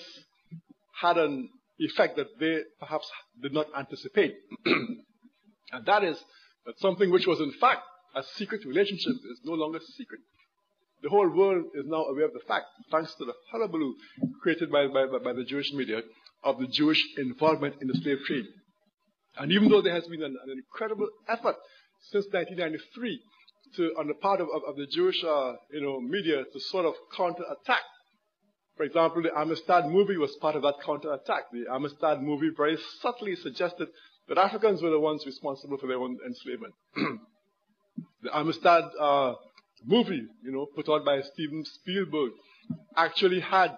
had an effect that they perhaps did not anticipate. *clears throat* and that is that something which was in fact a secret relationship is no longer secret. The whole world is now aware of the fact, thanks to the hullabaloo created by, by, by the Jewish media, of the Jewish involvement in the slave trade. And even though there has been an, an incredible effort since 1993 to, on the part of, of, of the Jewish, uh, you know, media to sort of counterattack. For example, the Amistad movie was part of that counterattack. The Amistad movie very subtly suggested that Africans were the ones responsible for their own enslavement. *clears throat* the Amistad uh, movie, you know, put out by Steven Spielberg, actually had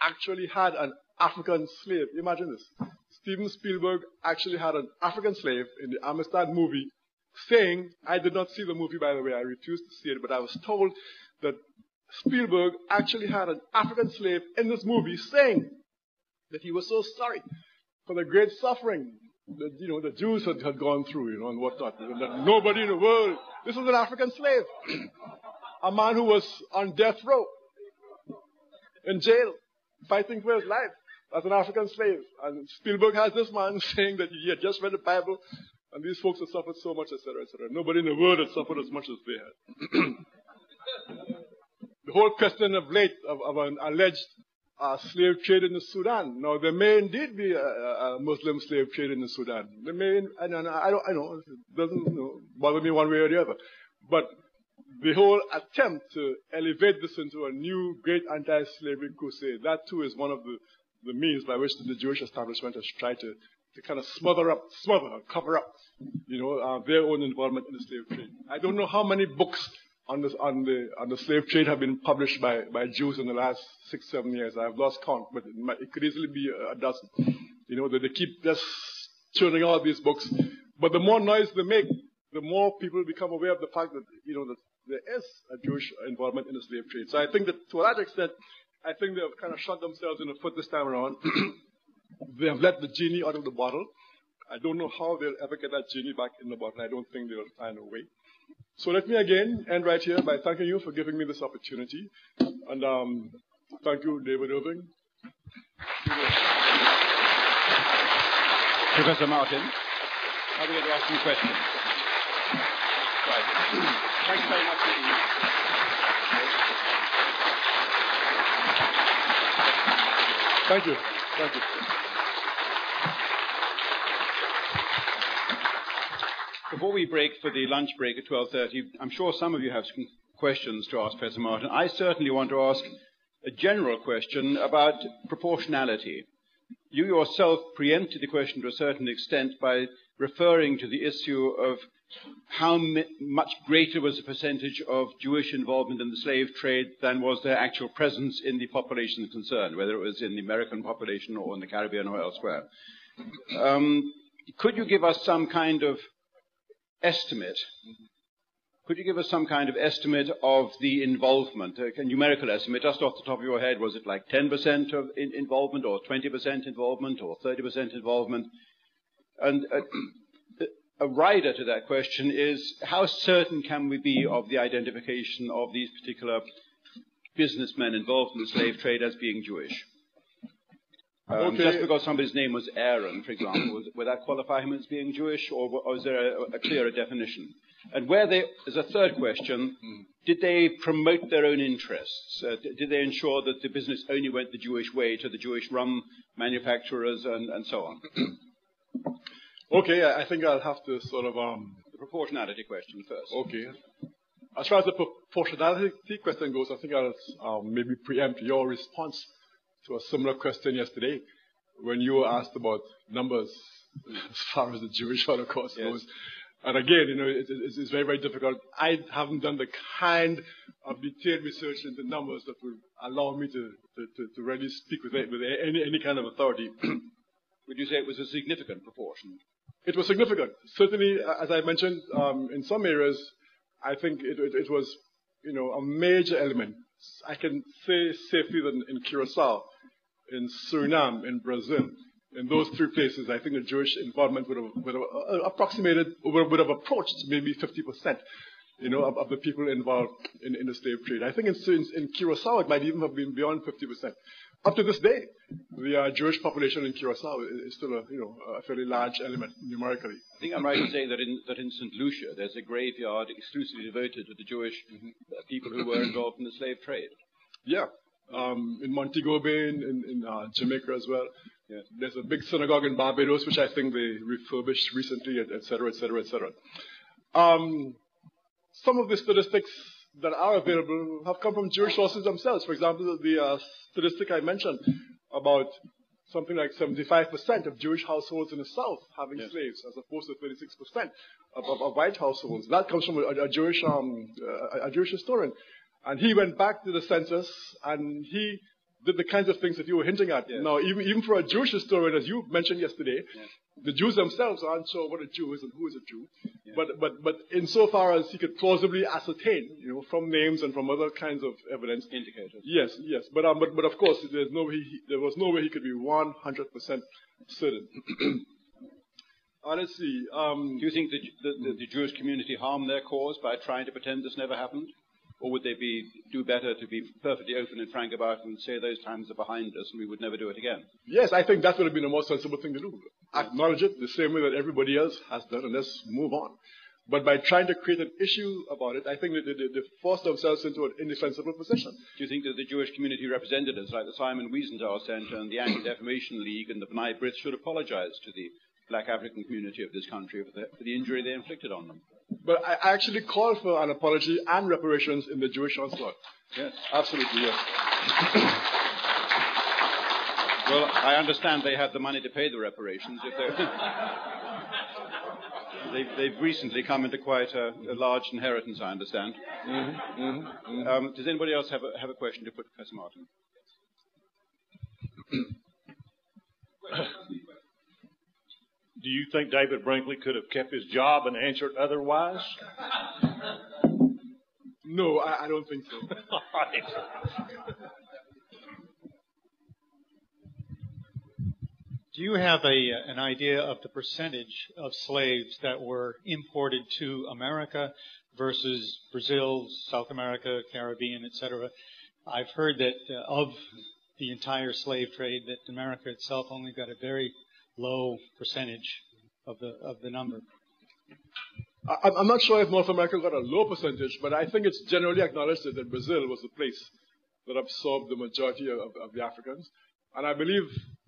actually had an African slave. Imagine this. Steven Spielberg actually had an African slave in the Amistad movie saying, I did not see the movie by the way, I refused to see it, but I was told that Spielberg actually had an African slave in this movie saying that he was so sorry for the great suffering you know, the Jews had, had gone through, you know, and whatnot. And that nobody in the world, this was an African slave. *clears throat* a man who was on death row, in jail, fighting for his life as an African slave. And Spielberg has this man *laughs* saying that he had just read the Bible and these folks have suffered so much, etc., etc. Nobody in the world has suffered as much as they had. *clears throat* the whole question of late of, of an alleged uh, slave trade in the Sudan. Now, there may indeed be a, a Muslim slave trade in the Sudan. There may, and, and I don't, I know, it doesn't you know, bother me one way or the other. But the whole attempt to elevate this into a new great anti-slavery crusade, that too is one of the the means by which the Jewish establishment has tried to, to kind of smother up, smother, cover up, you know, uh, their own involvement in the slave trade. I don't know how many books on, on, the, on the slave trade have been published by, by Jews in the last six, seven years. I've lost count, but it, might, it could easily be a, a dozen. You know, that they keep just churning out these books. But the more noise they make, the more people become aware of the fact that, you know, that there is a Jewish involvement in the slave trade. So I think that to a large extent, I think they've kind of shot themselves in the foot this time around. *clears throat* they have let the genie out of the bottle. I don't know how they'll ever get that genie back in the bottle. I don't think they'll find a way. So let me again end right here by thanking you for giving me this opportunity. And um, thank you, David Irving. Professor Martin, are we going to ask some questions? Right. Thank you very much indeed. Thank you. Thank you. Before we break for the lunch break at 12.30, I'm sure some of you have some questions to ask Professor Martin. I certainly want to ask a general question about proportionality. You yourself preempted the question to a certain extent by referring to the issue of how much greater was the percentage of Jewish involvement in the slave trade than was their actual presence in the population concerned, whether it was in the American population or in the Caribbean or elsewhere. Um, could you give us some kind of estimate could you give us some kind of estimate of the involvement, a numerical estimate, just off the top of your head? Was it like 10% of in involvement, or 20% involvement, or 30% involvement? And uh, a rider to that question is how certain can we be of the identification of these particular businessmen involved in the slave trade as being Jewish? Um, okay. Just because somebody's name was Aaron, for example, would that qualify him as being Jewish, or, or is there a, a clearer definition? And where they, as a third question, did they promote their own interests? Uh, did they ensure that the business only went the Jewish way to the Jewish rum manufacturers and, and so on? *clears throat* okay, I think I'll have to sort of um, the proportionality question first. Okay. As far as the proportionality question goes, I think I'll um, maybe preempt your response to a similar question yesterday when you were asked about numbers *laughs* as far as the Jewish Holocaust yes. goes. And again, you know, it, it's, it's very, very difficult. I haven't done the kind of detailed research into numbers that would allow me to, to, to, to really speak with, with any, any kind of authority. *clears throat* would you say it was a significant proportion? It was significant. Certainly, as I mentioned, um, in some areas, I think it, it, it, was, you know, a major element. I can say safely that in Curacao, in Suriname, in Brazil, in those three places, I think the Jewish involvement would have, would have uh, approximated, would, would have approached maybe 50%, you know, of, of the people involved in, in, the slave trade. I think in, in, in, Curacao it might even have been beyond 50%. Up to this day, the uh, Jewish population in Curacao is, still a, you know, a fairly large element numerically. I think I'm right in saying that in, that in St. Lucia there's a graveyard exclusively devoted to the Jewish mm-hmm. people who were involved in the slave trade. Yeah, um, in Montego Bay, in, in, in uh, Jamaica as well. Yeah. There's a big synagogue in Barbados, which I think they refurbished recently, et cetera, et cetera, et cetera. Um, some of the statistics that are available have come from Jewish sources themselves. For example, the uh, statistic I mentioned about something like 75% of Jewish households in the South having yes. slaves, as opposed to 36% of, of, of, white households. That comes from a, a Jewish um, a, a Jewish historian. And he went back to the census and he did the kinds of things that you were hinting at. Yes. Now, even, even for a Jewish historian, as you mentioned yesterday, yes. the Jews themselves aren't sure what a Jew is and who is a Jew. Yes. But, but, but insofar as he could plausibly ascertain, you know, from names and from other kinds of evidence. Indicators. Yes, yes. But, um, but, but of course, there's no way he, there was no way he could be 100% certain. *clears throat* Uh, let's see. Um, Do you think the, the, the Jewish community harmed their cause by trying to pretend this never happened? Or would they be, do better to be perfectly open and frank about it and say those times are behind us and we would never do it again? Yes, I think that would have been the most sensible thing to do. Acknowledge it the same way that everybody else has done and let's move on. But by trying to create an issue about it, I think that they, they, they forced themselves into an indefensible position. Do you think that the Jewish community representatives like the Simon Wiesenthal Center and the Anti-Defamation League and the B'nai B'rith should apologize to the black African community of this country for the, for the injury they inflicted on them? But I actually call for an apology and reparations in the Jewish onslaught. Yes, absolutely, yes. *coughs* well, I understand they have the money to pay the reparations if they're. *laughs* they've, they've, recently come into quite a, a large inheritance, I understand. Mm-hmm, mm-hmm, mm-hmm. Um, does anybody else have a, have a question to put to Professor Martin? *coughs* *coughs* Do you think David Brinkley could have kept his job and answered otherwise? *laughs* No, I, I don't think so. *laughs* Do you have a, an idea of the percentage of slaves that were imported to America versus Brazil, South America, Caribbean, etc. I've heard that uh, of the entire slave trade, that America itself only got a very low percentage of the of the number. I'm not sure if North America got a low percentage, but I think it's generally acknowledged that Brazil was the place that absorbed the majority of, of the Africans. And I believe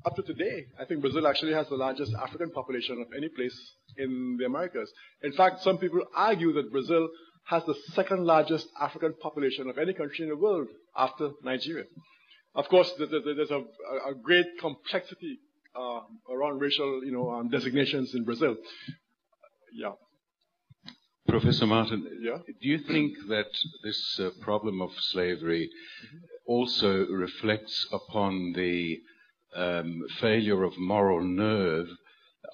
up to today, I think Brazil actually has the largest African population of any place in the Americas. In fact, some people argue that Brazil has the second largest African population of any country in the world after Nigeria. Of course, there's a, a great complexity uh, around racial, you know, um, designations in Brazil. Yeah. Professor Martin, yeah? do you think that this uh, problem of slavery also reflects upon the um, failure of moral nerve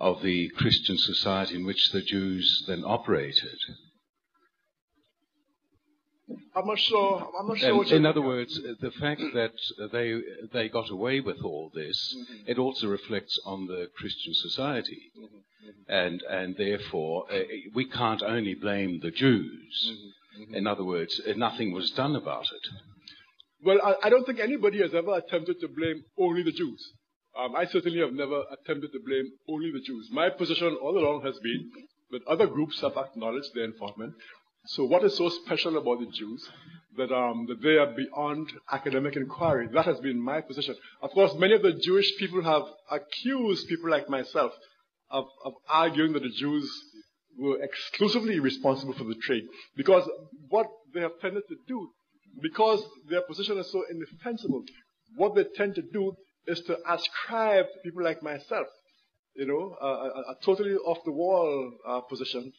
of the Christian society in which the Jews then operated? I'm not sure. I'm not sure. in other words, the fact that they they got away with all this, mm-hmm. it also reflects on the Christian society, mm-hmm. Mm-hmm. and and therefore uh, we can't only blame the Jews. Mm-hmm. Mm-hmm. In other words, uh, nothing was done about it. Well, I, I, don't think anybody has ever attempted to blame only the Jews. Um, I certainly have never attempted to blame only the Jews. My position all along has been that other groups have acknowledged their involvement, so what is so special about the Jews that, um, that they are beyond academic inquiry? That has been my position. Of course, many of the Jewish people have accused people like myself of, of arguing that the Jews were exclusively responsible for the trade. Because what they have tended to do, because their position is so indefensible, what they tend to do is to ascribe to people like myself, you know, a, a, a totally off the wall uh, position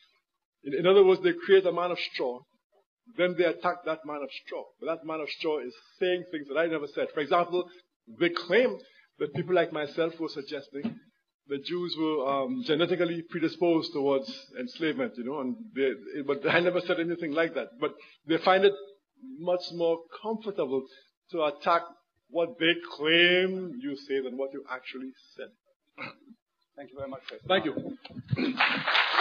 in, in other words, they create a man of straw. Then they attack that man of straw. But that man of straw is saying things that I never said. For example, they claim that people like myself were suggesting that Jews were um, genetically predisposed towards enslavement, you know, and they, but I never said anything like that. But they find it much more comfortable to attack what they claim you say than what you actually said. Thank you very much. Chris. Thank you. *clears throat*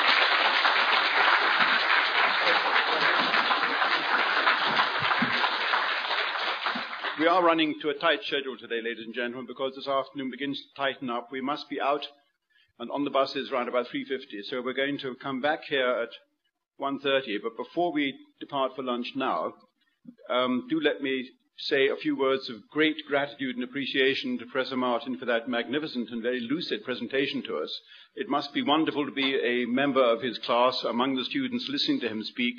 We are running to a tight schedule today, ladies and gentlemen, because this afternoon begins to tighten up. We must be out and on the buses around about 3.50. So we're going to come back here at 1.30. But before we depart for lunch now, um, do let me say a few words of great gratitude and appreciation to Professor Martin for that magnificent and very lucid presentation to us. It must be wonderful to be a member of his class among the students listening to him speak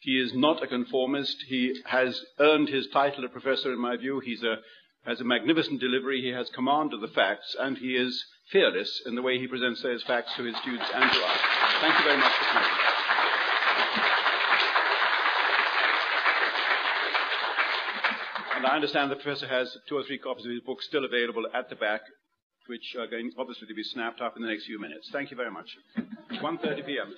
he is not a conformist. He has earned his title of professor, in my view. He has a magnificent delivery. He has command of the facts, and he is fearless in the way he presents those facts to his students and to us. Thank you very much for coming. And I understand the professor has two or three copies of his book still available at the back, which are going obviously to be snapped up in the next few minutes. Thank you very much. 1.30 p.m.